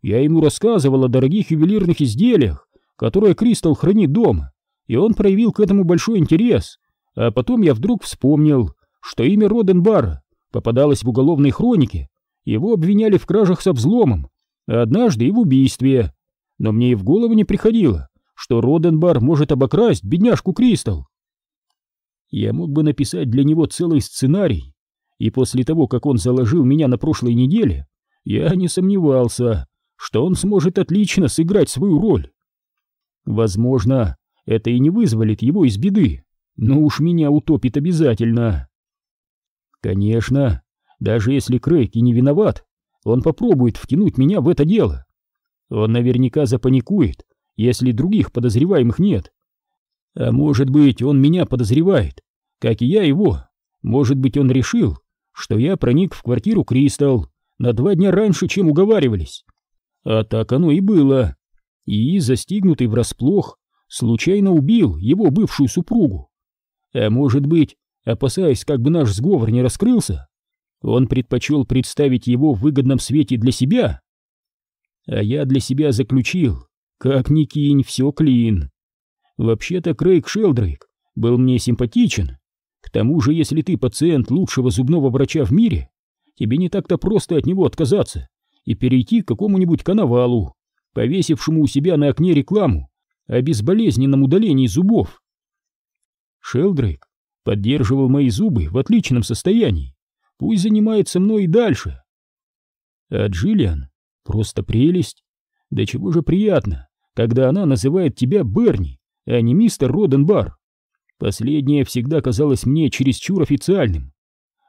Я ему рассказывал о дорогих ювелирных изделиях, которые Кристал хранит дома, и он проявил к этому большой интерес. А потом я вдруг вспомнил, что имя Роденбара попадалось в уголовной хронике, его обвиняли в кражах со взломом, а однажды и в убийстве. Но мне и в голову не приходило, что Роденбар может обокрасть бедняжку Кристал. Я мог бы написать для него целый сценарий, и после того, как он заложил меня на прошлой неделе, я не сомневался, что он сможет отлично сыграть свою роль. Возможно, это и не вызволит его из беды, но уж меня утопит обязательно. Конечно, даже если Крейг и не виноват, он попробует втянуть меня в это дело. Он наверняка запаникует, если других подозреваемых нет. А может быть, он меня подозревает, как и я его. Может быть, он решил, что я проник в квартиру Кристал на два дня раньше, чем уговаривались. А так оно и было. И, застигнутый врасплох, случайно убил его бывшую супругу. А может быть, опасаясь, как бы наш сговор не раскрылся, он предпочел представить его в выгодном свете для себя. А я для себя заключил, как ни кинь, все клин. Вообще-то Крейг Шелдрейк был мне симпатичен. К тому же, если ты пациент лучшего зубного врача в мире, тебе не так-то просто от него отказаться и перейти к какому-нибудь коновалу, повесившему у себя на окне рекламу о безболезненном удалении зубов. Шелдрейк поддерживал мои зубы в отличном состоянии, пусть занимается мной и дальше. А Джиллиан просто прелесть. Да чего же приятно, когда она называет тебя Берни, а не мистер Роденбар. Последнее всегда казалось мне чересчур официальным,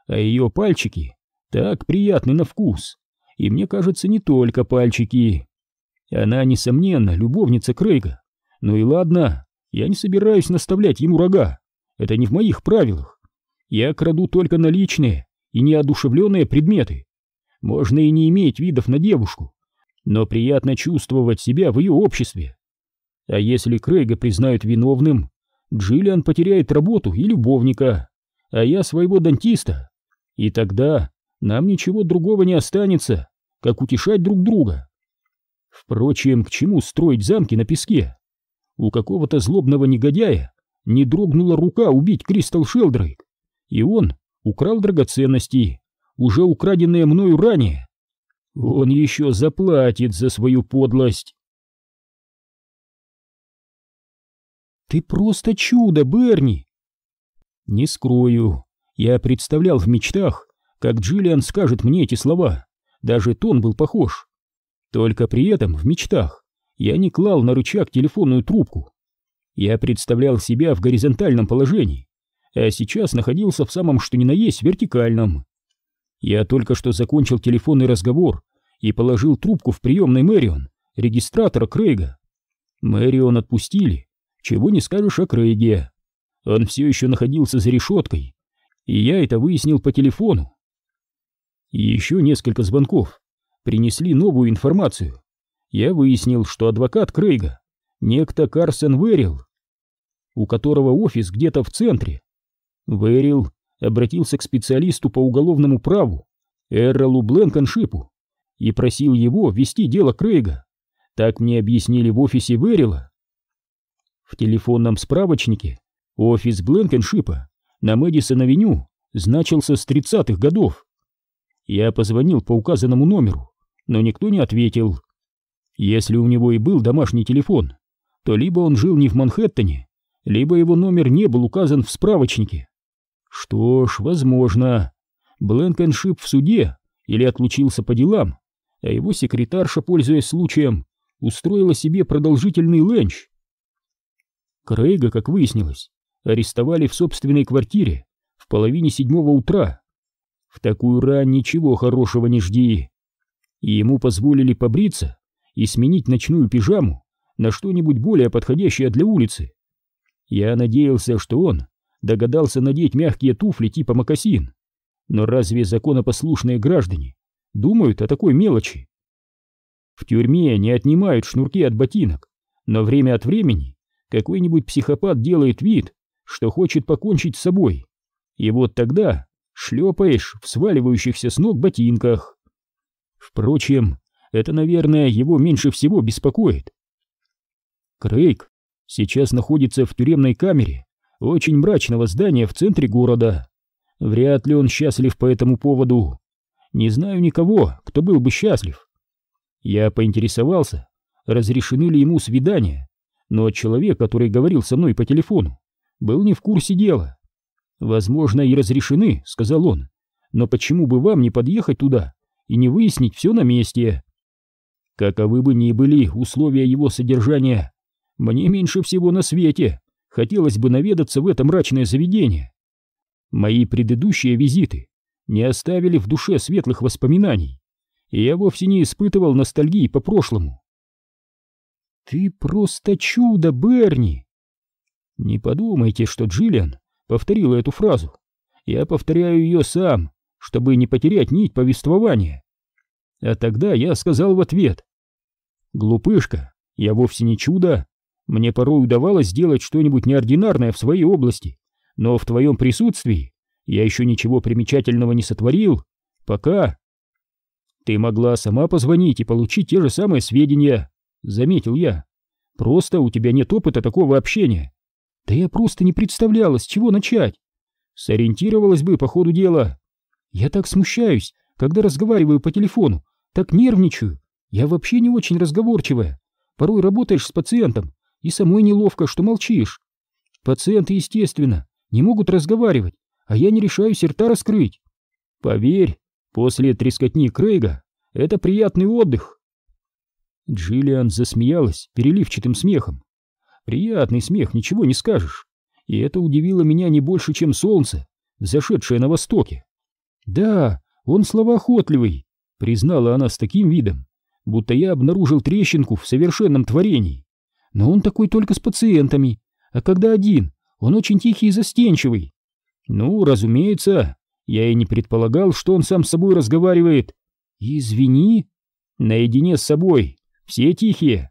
а ее пальчики так приятны на вкус, и мне кажется, не только пальчики. Она, несомненно, любовница Крейга. Ну и ладно, я не собираюсь наставлять ему рога, это не в моих правилах. Я краду только наличные и неодушевленные предметы. Можно и не иметь видов на девушку, но приятно чувствовать себя в ее обществе. А если Крейга признают виновным, Джиллиан потеряет работу и любовника, а я своего дантиста. И тогда нам ничего другого не останется, как утешать друг друга. Впрочем, к чему строить замки на песке? У какого-то злобного негодяя не дрогнула рука убить Кристал Шелдрейк, и он украл драгоценности, уже украденные мною ранее. Он еще заплатит за свою подлость. «Ты просто чудо, Берни!» Не скрою, я представлял в мечтах, как Джиллиан скажет мне эти слова, даже тон был похож. Только при этом в мечтах я не клал на рычаг телефонную трубку. Я представлял себя в горизонтальном положении, а сейчас находился в самом что ни на есть вертикальном. Я только что закончил телефонный разговор и положил трубку в приемной Мэрион, регистратора Крейга. Мэрион отпустили, чего не скажешь о Крейге. Он все еще находился за решеткой, и я это выяснил по телефону. И еще несколько звонков принесли новую информацию. Я выяснил, что адвокат Крейга, некто Карсон Верил. у которого офис где-то в центре. Вэрил обратился к специалисту по уголовному праву Эрролу Бленкеншипу и просил его вести дело Крейга. Так мне объяснили в офисе Вэрила. В телефонном справочнике офис Бленкеншипа на Мэдисон-авеню значился с 30-х годов. Я позвонил по указанному номеру, но никто не ответил. Если у него и был домашний телефон, то либо он жил не в Манхэттене, либо его номер не был указан в справочнике. Что ж, возможно, Бленкеншип в суде или отлучился по делам, а его секретарша, пользуясь случаем, устроила себе продолжительный ленч. Крейга, как выяснилось, арестовали в собственной квартире в половине седьмого утра. В такую рань ничего хорошего не жди. И ему позволили побриться и сменить ночную пижаму на что-нибудь более подходящее для улицы. Я надеялся, что он догадался надеть мягкие туфли типа мокасин. Но разве законопослушные граждане думают о такой мелочи? В тюрьме не отнимают шнурки от ботинок, но время от времени какой-нибудь психопат делает вид, что хочет покончить с собой. И вот тогда шлепаешь в сваливающихся с ног ботинках. Впрочем, это, наверное, его меньше всего беспокоит. Крейг сейчас находится в тюремной камере очень мрачного здания в центре города. Вряд ли он счастлив по этому поводу. Не знаю никого, кто был бы счастлив. Я поинтересовался, разрешены ли ему свидания, но человек, который говорил со мной по телефону, был не в курсе дела. «Возможно, и разрешены», — сказал он, — «но почему бы вам не подъехать туда и не выяснить все на месте?» Каковы бы ни были условия его содержания, мне меньше всего на свете хотелось бы наведаться в это мрачное заведение. Мои предыдущие визиты не оставили в душе светлых воспоминаний, и я вовсе не испытывал ностальгии по прошлому. «Ты просто чудо, Берни!» Не подумайте, что Джиллиан повторила эту фразу. Я повторяю ее сам, чтобы не потерять нить повествования. А тогда я сказал в ответ. «Глупышка, я вовсе не чудо. Мне порой удавалось сделать что-нибудь неординарное в своей области, но в твоем присутствии я еще ничего примечательного не сотворил. Пока. Ты могла сама позвонить и получить те же самые сведения, заметил я. Просто у тебя нет опыта такого общения. Да я просто не представляла, с чего начать. Сориентировалась бы по ходу дела. Я так смущаюсь, когда разговариваю по телефону, так нервничаю. Я вообще не очень разговорчивая. Порой работаешь с пациентом, и самой неловко, что молчишь. Пациенты, естественно, не могут разговаривать, а я не решаюсь рта раскрыть. Поверь, после трескотни Крейга это приятный отдых. Джиллиан засмеялась переливчатым смехом. Приятный смех, ничего не скажешь. И это удивило меня не больше, чем солнце, зашедшее на востоке. Да, он словоохотливый, признала она с таким видом, будто я обнаружил трещинку в совершенном творении. Но он такой только с пациентами, а когда один, он очень тихий и застенчивый. Ну, разумеется, я и не предполагал, что он сам с собой разговаривает. Извини, наедине с собой, все тихие.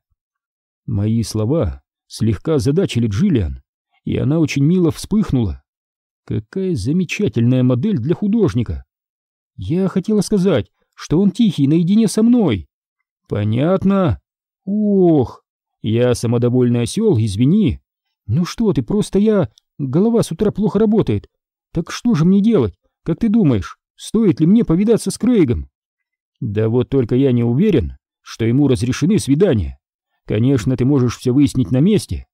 Мои слова слегка задачили Джиллиан, и она очень мило вспыхнула. Какая замечательная модель для художника. Я хотела сказать, что он тихий наедине со мной. Понятно. Ох, я самодовольный осел, извини. Ну что ты, просто я... Голова с утра плохо работает. Так что же мне делать? Как ты думаешь, стоит ли мне повидаться с Крейгом? Да вот только я не уверен, что ему разрешены свидания. Конечно, ты можешь все выяснить на месте,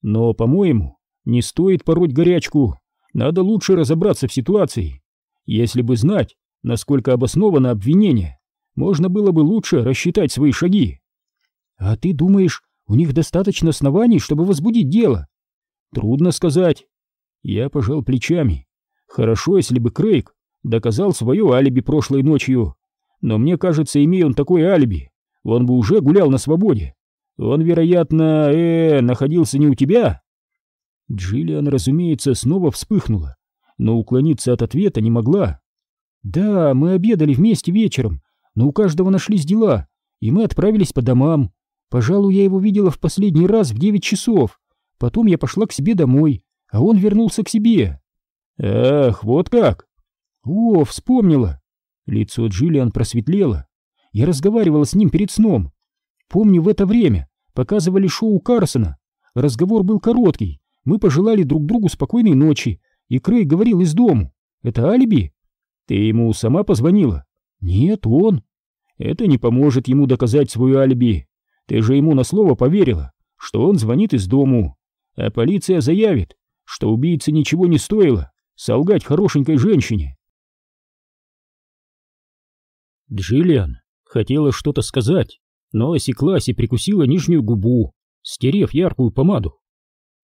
но, по-моему, не стоит пороть горячку. Надо лучше разобраться в ситуации. Если бы знать, насколько обосновано обвинение, можно было бы лучше рассчитать свои шаги. А ты думаешь, у них достаточно оснований, чтобы возбудить дело? Трудно сказать. Я пожал плечами. Хорошо, если бы Крейг доказал свое алиби прошлой ночью. Но мне кажется, имея он такое алиби, он бы уже гулял на свободе. Он, вероятно, э, находился не у тебя? Джиллиан, разумеется, снова вспыхнула, но уклониться от ответа не могла. Да, мы обедали вместе вечером, но у каждого нашлись дела, и мы отправились по домам. Пожалуй, я его видела в последний раз в девять часов. Потом я пошла к себе домой, а он вернулся к себе. Ах, вот как? О, вспомнила. Лицо Джиллиан просветлело. Я разговаривала с ним перед сном. Помню, в это время показывали шоу Карсона. Разговор был короткий. Мы пожелали друг другу спокойной ночи, и Крейг говорил из дому. Это алиби? Ты ему сама позвонила? Нет, он. Это не поможет ему доказать свое алиби. Ты же ему на слово поверила, что он звонит из дому. А полиция заявит, что убийце ничего не стоило солгать хорошенькой женщине. Джиллиан хотела что-то сказать, но осеклась и прикусила нижнюю губу, стерев яркую помаду.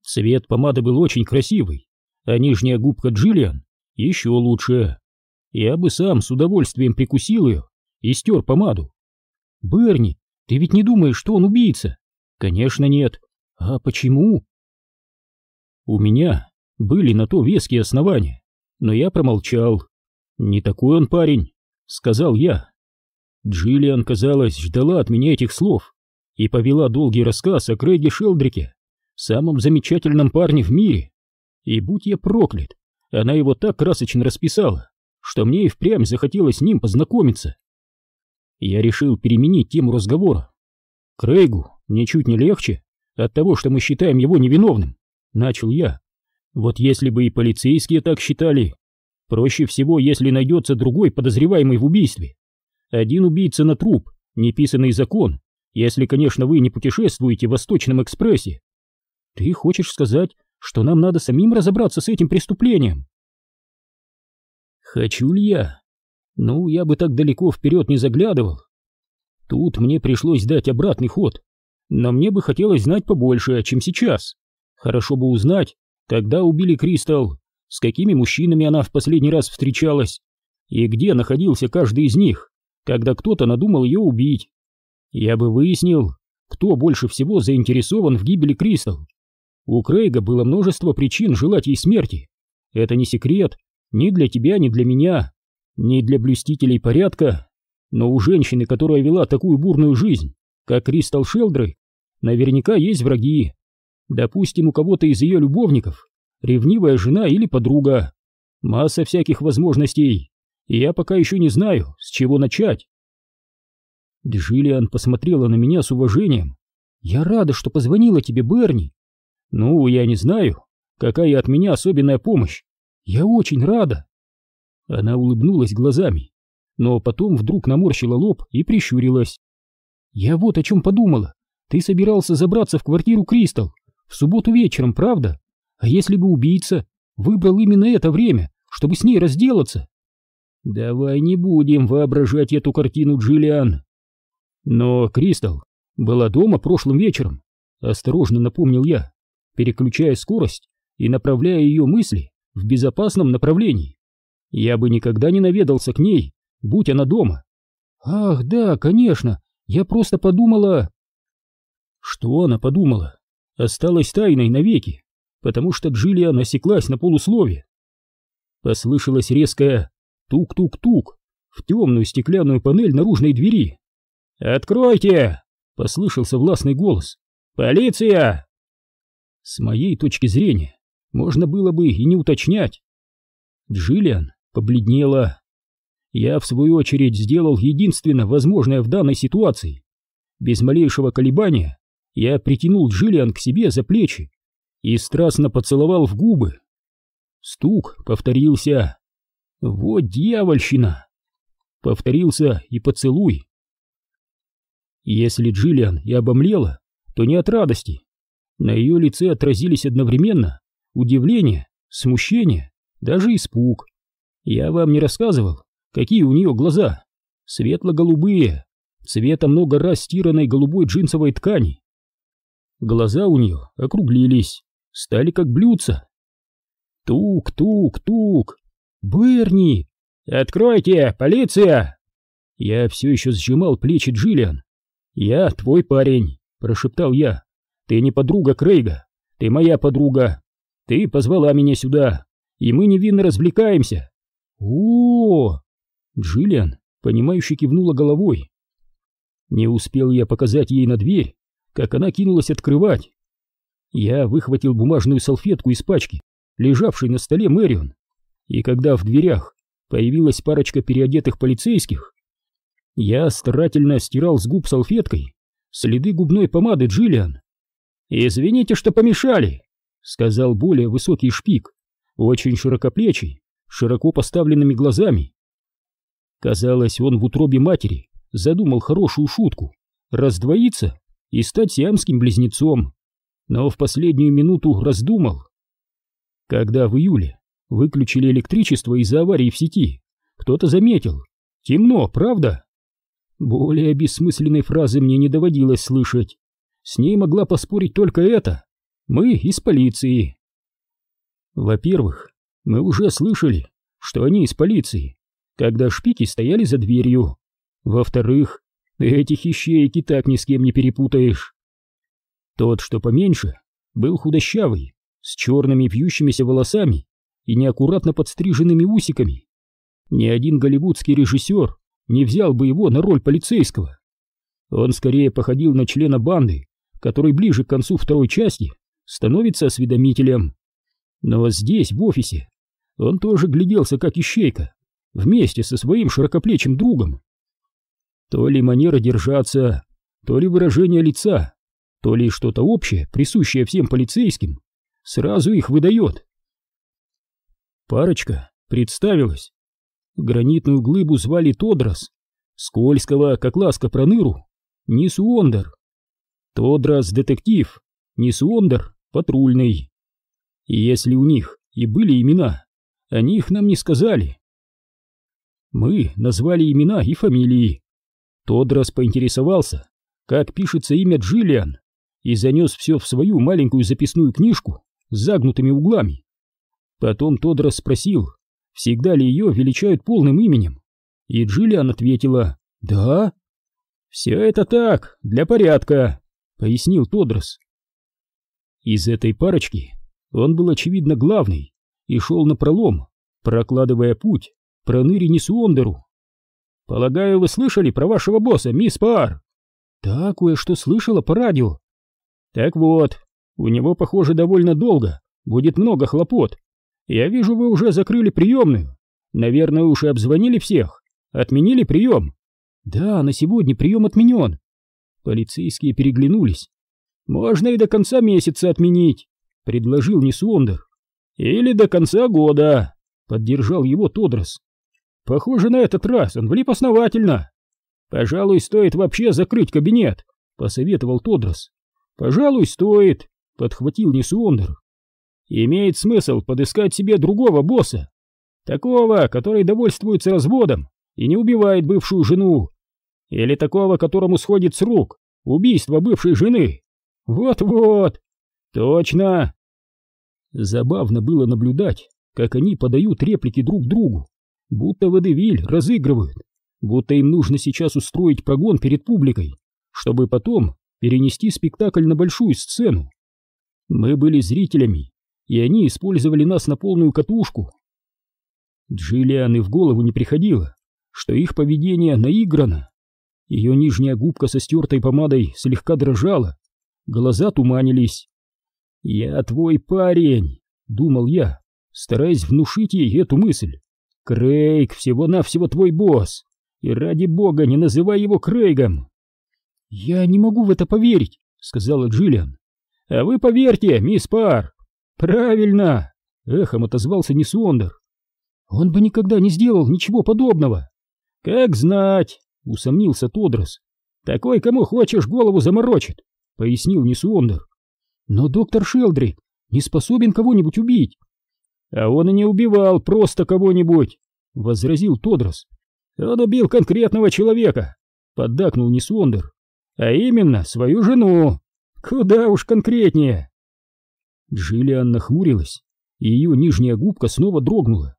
Цвет помады был очень красивый, а нижняя губка Джиллиан еще лучше. Я бы сам с удовольствием прикусил ее и стер помаду. «Берни, ты ведь не думаешь, что он убийца?» «Конечно нет. А почему?» У меня были на то веские основания, но я промолчал. «Не такой он парень», — сказал я. Джиллиан, казалось, ждала от меня этих слов и повела долгий рассказ о Крейге Шелдрике, самом замечательном парне в мире. И будь я проклят, она его так красочно расписала, что мне и впрямь захотелось с ним познакомиться. Я решил переменить тему разговора. Крейгу ничуть не легче от того, что мы считаем его невиновным, начал я. Вот если бы и полицейские так считали, проще всего, если найдется другой подозреваемый в убийстве. Один убийца на труп, неписанный закон, если, конечно, вы не путешествуете в Восточном экспрессе. Ты хочешь сказать, что нам надо самим разобраться с этим преступлением? Хочу ли я? Ну, я бы так далеко вперед не заглядывал. Тут мне пришлось дать обратный ход, но мне бы хотелось знать побольше, чем сейчас. Хорошо бы узнать, когда убили Кристал, с какими мужчинами она в последний раз встречалась, и где находился каждый из них когда кто-то надумал ее убить. Я бы выяснил, кто больше всего заинтересован в гибели Кристал. У Крейга было множество причин желать ей смерти. Это не секрет ни для тебя, ни для меня, ни для блюстителей порядка. Но у женщины, которая вела такую бурную жизнь, как Кристал Шелдры, наверняка есть враги. Допустим, у кого-то из ее любовников ревнивая жена или подруга. Масса всяких возможностей и я пока еще не знаю, с чего начать. Джиллиан посмотрела на меня с уважением. «Я рада, что позвонила тебе, Берни». «Ну, я не знаю, какая от меня особенная помощь. Я очень рада». Она улыбнулась глазами, но потом вдруг наморщила лоб и прищурилась. «Я вот о чем подумала. Ты собирался забраться в квартиру Кристал в субботу вечером, правда? А если бы убийца выбрал именно это время, чтобы с ней разделаться?» Давай не будем воображать эту картину, Джиллиан. Но Кристал была дома прошлым вечером, осторожно напомнил я, переключая скорость и направляя ее мысли в безопасном направлении. Я бы никогда не наведался к ней, будь она дома. Ах, да, конечно, я просто подумала... Что она подумала, осталось тайной навеки, потому что Джиллиан осеклась на полуслове. Послышалось резкое Тук-тук-тук в темную стеклянную панель наружной двери. «Откройте!» — послышался властный голос. «Полиция!» С моей точки зрения, можно было бы и не уточнять. Джиллиан побледнела. Я, в свою очередь, сделал единственно возможное в данной ситуации. Без малейшего колебания я притянул Джиллиан к себе за плечи и страстно поцеловал в губы. Стук повторился. Вот дьявольщина! Повторился и поцелуй. Если Джиллиан и обомлела, то не от радости. На ее лице отразились одновременно удивление, смущение, даже испуг. Я вам не рассказывал, какие у нее глаза. Светло-голубые, цвета много раз стиранной голубой джинсовой ткани. Глаза у нее округлились, стали как блюдца. Тук-тук-тук, «Берни! Откройте! Полиция!» Я все еще сжимал плечи Джиллиан. «Я твой парень», — прошептал я. «Ты не подруга Крейга, ты моя подруга. Ты позвала меня сюда, и мы невинно развлекаемся». О, -о, -о, Джиллиан, понимающе кивнула головой. Не успел я показать ей на дверь, как она кинулась открывать. Я выхватил бумажную салфетку из пачки, лежавшей на столе Мэрион, и когда в дверях появилась парочка переодетых полицейских, я старательно стирал с губ салфеткой следы губной помады Джиллиан. «Извините, что помешали», — сказал более высокий шпик, очень широкоплечий, широко поставленными глазами. Казалось, он в утробе матери задумал хорошую шутку — раздвоиться и стать сиамским близнецом, но в последнюю минуту раздумал. Когда в июле выключили электричество из-за аварии в сети, кто-то заметил. Темно, правда? Более бессмысленной фразы мне не доводилось слышать. С ней могла поспорить только это. Мы из полиции. Во-первых, мы уже слышали, что они из полиции, когда шпики стояли за дверью. Во-вторых, этих ищейки так ни с кем не перепутаешь. Тот, что поменьше, был худощавый, с черными вьющимися волосами и неаккуратно подстриженными усиками. Ни один голливудский режиссер не взял бы его на роль полицейского. Он скорее походил на члена банды, который ближе к концу второй части становится осведомителем. Но здесь, в офисе, он тоже гляделся как ищейка, вместе со своим широкоплечим другом. То ли манера держаться, то ли выражение лица, то ли что-то общее, присущее всем полицейским, сразу их выдает. Парочка представилась. Гранитную глыбу звали Тодрос, скользкого, как ласка проныру, Нисуондер. Тодрос — детектив, Нисуондер — патрульный. И если у них и были имена, они их нам не сказали. Мы назвали имена и фамилии. Тодрос поинтересовался, как пишется имя Джиллиан, и занес все в свою маленькую записную книжку с загнутыми углами. Потом Тодрос спросил, всегда ли ее величают полным именем, и Джиллиан ответила «Да». «Все это так, для порядка», — пояснил Тодрос. Из этой парочки он был, очевидно, главный и шел на пролом, прокладывая путь проныре Несуондеру. «Полагаю, вы слышали про вашего босса, мисс Пар?» «Да, кое-что слышала по радио». «Так вот, у него, похоже, довольно долго, будет много хлопот. Я вижу, вы уже закрыли приемную. Наверное, уж и обзвонили всех. Отменили прием?» «Да, на сегодня прием отменен». Полицейские переглянулись. «Можно и до конца месяца отменить», — предложил Несуондер. «Или до конца года», — поддержал его Тодрос. «Похоже, на этот раз он влип основательно. Пожалуй, стоит вообще закрыть кабинет», — посоветовал Тодрос. «Пожалуй, стоит», — подхватил Несуондер. «Имеет смысл подыскать себе другого босса, такого, который довольствуется разводом и не убивает бывшую жену, или такого, которому сходит с рук убийство бывшей жены. Вот-вот, точно!» Забавно было наблюдать, как они подают реплики друг другу, будто Водевиль разыгрывают, будто им нужно сейчас устроить прогон перед публикой, чтобы потом перенести спектакль на большую сцену. Мы были зрителями, и они использовали нас на полную катушку. Джиллиан и в голову не приходило, что их поведение наиграно. Ее нижняя губка со стертой помадой слегка дрожала, глаза туманились. «Я твой парень», — думал я, стараясь внушить ей эту мысль. «Крейг всего-навсего твой босс, и ради бога не называй его Крейгом». «Я не могу в это поверить», — сказала Джиллиан. «А вы поверьте, мисс Пар». «Правильно», — эхом отозвался Нисуондер. «Он бы никогда не сделал ничего подобного». «Как знать», — усомнился Тодрос. «Такой, кому хочешь, голову заморочит», — пояснил Нисуондер. Но доктор Шелдрик не способен кого-нибудь убить. А он и не убивал просто кого-нибудь, возразил Тодрос. Он убил конкретного человека, поддакнул Нисуондер. А именно свою жену. Куда уж конкретнее. Джиллиан нахмурилась, и ее нижняя губка снова дрогнула.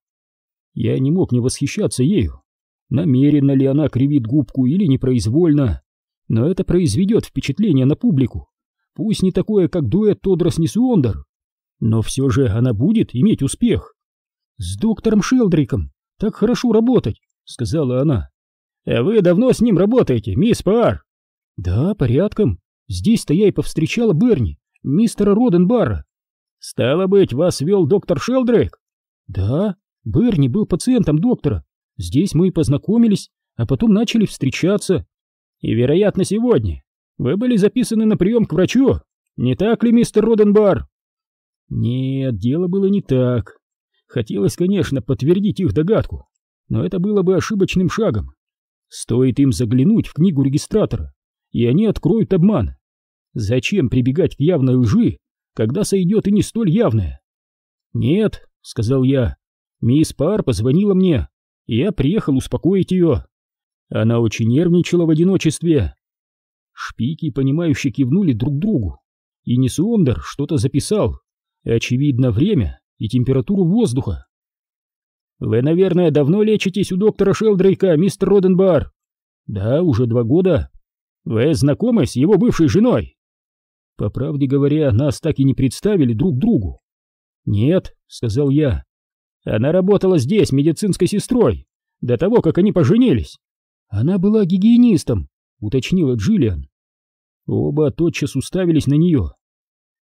Я не мог не восхищаться ею. Намеренно ли она кривит губку или непроизвольно, но это произведет впечатление на публику. Пусть не такое, как дуэт Тодрос Несуондер, но все же она будет иметь успех. «С доктором Шелдриком так хорошо работать», — сказала она. «А вы давно с ним работаете, мисс Пар?» «Да, порядком. Здесь-то я и повстречала Берни, мистера Роденбара. Стало быть, вас вел доктор Шелдрейк? Да, Берни был пациентом доктора. Здесь мы и познакомились, а потом начали встречаться. И, вероятно, сегодня вы были записаны на прием к врачу, не так ли, мистер Роденбар? Нет, дело было не так. Хотелось, конечно, подтвердить их догадку, но это было бы ошибочным шагом. Стоит им заглянуть в книгу регистратора, и они откроют обман. Зачем прибегать к явной лжи, когда сойдет и не столь явная? Нет, сказал я, мисс Пар позвонила мне, и я приехал успокоить ее. Она очень нервничала в одиночестве. Шпики, понимающе кивнули друг другу, и Несуондер что-то записал, очевидно, время и температуру воздуха. «Вы, наверное, давно лечитесь у доктора Шелдрейка, мистер Роденбар?» «Да, уже два года». «Вы знакомы с его бывшей женой?» По правде говоря, нас так и не представили друг другу. «Нет», — сказал я. «Она работала здесь медицинской сестрой, до того, как они поженились». «Она была гигиенистом», — уточнила Джиллиан. Оба тотчас уставились на нее.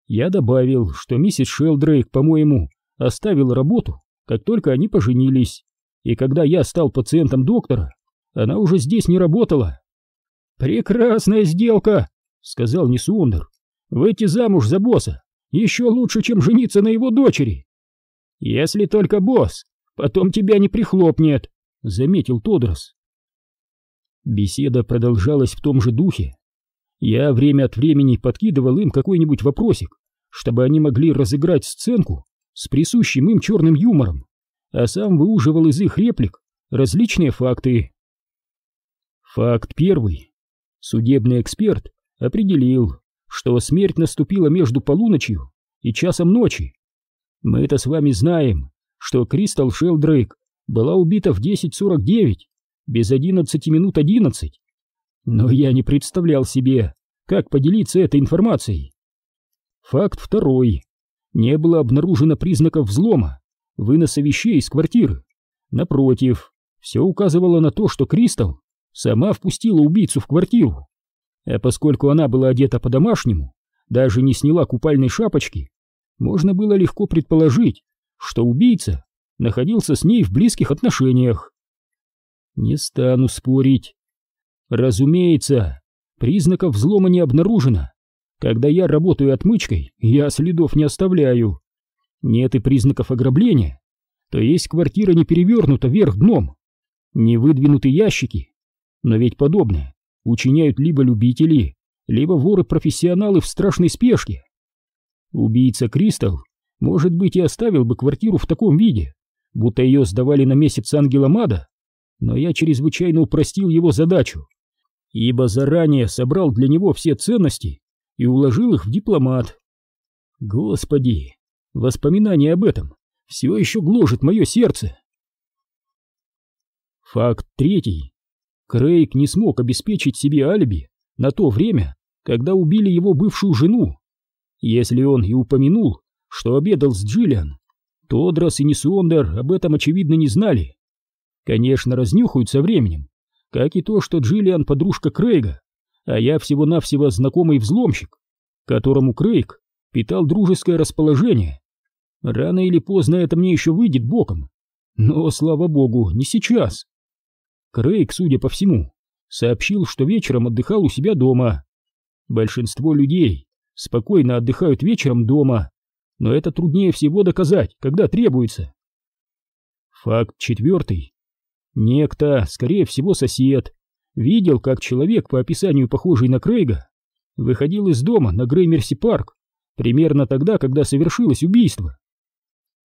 Я добавил, что миссис Шелдрейк, по-моему, оставила работу, как только они поженились, и когда я стал пациентом доктора, она уже здесь не работала. «Прекрасная сделка!» — сказал Несуондер. «Выйти замуж за босса еще лучше, чем жениться на его дочери!» «Если только босс, потом тебя не прихлопнет!» — заметил Тодрос. Беседа продолжалась в том же духе. Я время от времени подкидывал им какой-нибудь вопросик, чтобы они могли разыграть сценку с присущим им черным юмором, а сам выуживал из их реплик различные факты. Факт первый. Судебный эксперт определил, что смерть наступила между полуночью и часом ночи. Мы это с вами знаем, что Кристал Шелдрейк была убита в 10.49, без 11 минут 11. Но я не представлял себе, как поделиться этой информацией. Факт второй. Не было обнаружено признаков взлома, выноса вещей из квартиры. Напротив, все указывало на то, что Кристал сама впустила убийцу в квартиру. А поскольку она была одета по-домашнему, даже не сняла купальной шапочки, можно было легко предположить, что убийца находился с ней в близких отношениях. Не стану спорить. Разумеется, признаков взлома не обнаружено, когда я работаю отмычкой, я следов не оставляю. Нет и признаков ограбления. То есть квартира не перевернута вверх дном. Не выдвинуты ящики. Но ведь подобное учиняют либо любители, либо воры-профессионалы в страшной спешке. Убийца Кристал, может быть, и оставил бы квартиру в таком виде, будто ее сдавали на месяц ангела Мада, но я чрезвычайно упростил его задачу, ибо заранее собрал для него все ценности, и уложил их в дипломат. Господи, воспоминание об этом все еще гложет мое сердце. Факт третий. Крейг не смог обеспечить себе алиби на то время, когда убили его бывшую жену. Если он и упомянул, что обедал с Джиллиан, то Дрос и Несуондер об этом очевидно не знали. Конечно, разнюхают со временем, как и то, что Джиллиан подружка Крейга, а я всего-навсего знакомый взломщик, которому Крейг питал дружеское расположение. Рано или поздно это мне еще выйдет боком, но, слава богу, не сейчас. Крейг, судя по всему, сообщил, что вечером отдыхал у себя дома. Большинство людей спокойно отдыхают вечером дома, но это труднее всего доказать, когда требуется. Факт четвертый. Некто, скорее всего сосед, видел, как человек, по описанию похожий на Крейга, выходил из дома на Греймерси-парк примерно тогда, когда совершилось убийство.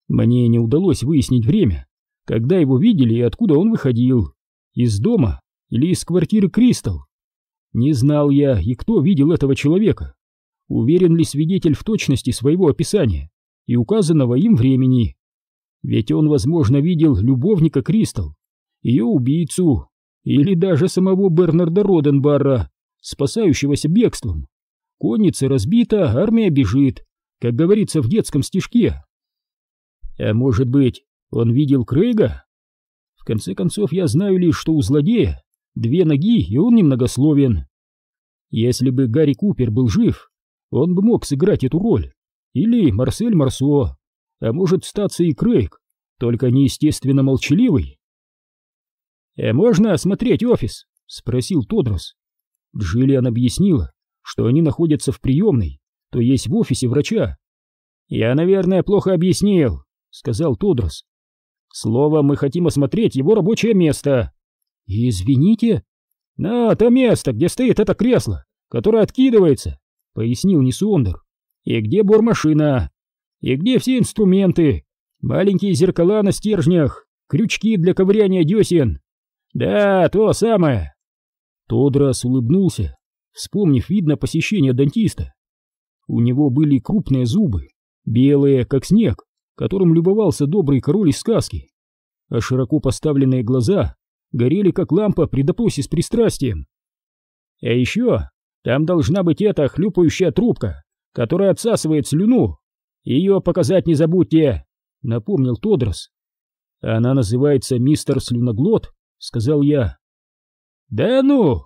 Мне не удалось выяснить время, когда его видели и откуда он выходил, из дома или из квартиры Кристал. Не знал я, и кто видел этого человека. Уверен ли свидетель в точности своего описания и указанного им времени? Ведь он, возможно, видел любовника Кристал, ее убийцу, или даже самого Бернарда Роденбарра, спасающегося бегством. Конница разбита, армия бежит, как говорится в детском стишке. А может быть, он видел Крейга? В конце концов, я знаю лишь, что у злодея две ноги, и он немногословен. Если бы Гарри Купер был жив, он бы мог сыграть эту роль. Или Марсель Марсо, а может статься и Крейг, только неестественно молчаливый. «Э, можно осмотреть офис?» — спросил Тодрос. Джиллиан объяснила, что они находятся в приемной, то есть в офисе врача. «Я, наверное, плохо объяснил», — сказал Тодрос. «Словом, мы хотим осмотреть его рабочее место». «Извините?» «На, то место, где стоит это кресло, которое откидывается», — пояснил Нисуондер. «И где бормашина? И где все инструменты? Маленькие зеркала на стержнях, крючки для ковыряния десен. Да, то самое». Тодрос улыбнулся, вспомнив, видно, посещение дантиста. У него были крупные зубы, белые, как снег, которым любовался добрый король из сказки, а широко поставленные глаза горели как лампа при допросе с пристрастием. А еще там должна быть эта хлюпающая трубка, которая отсасывает слюну. Ее показать не забудьте, напомнил Тодрос. Она называется мистер Слюноглот, сказал я. Да ну,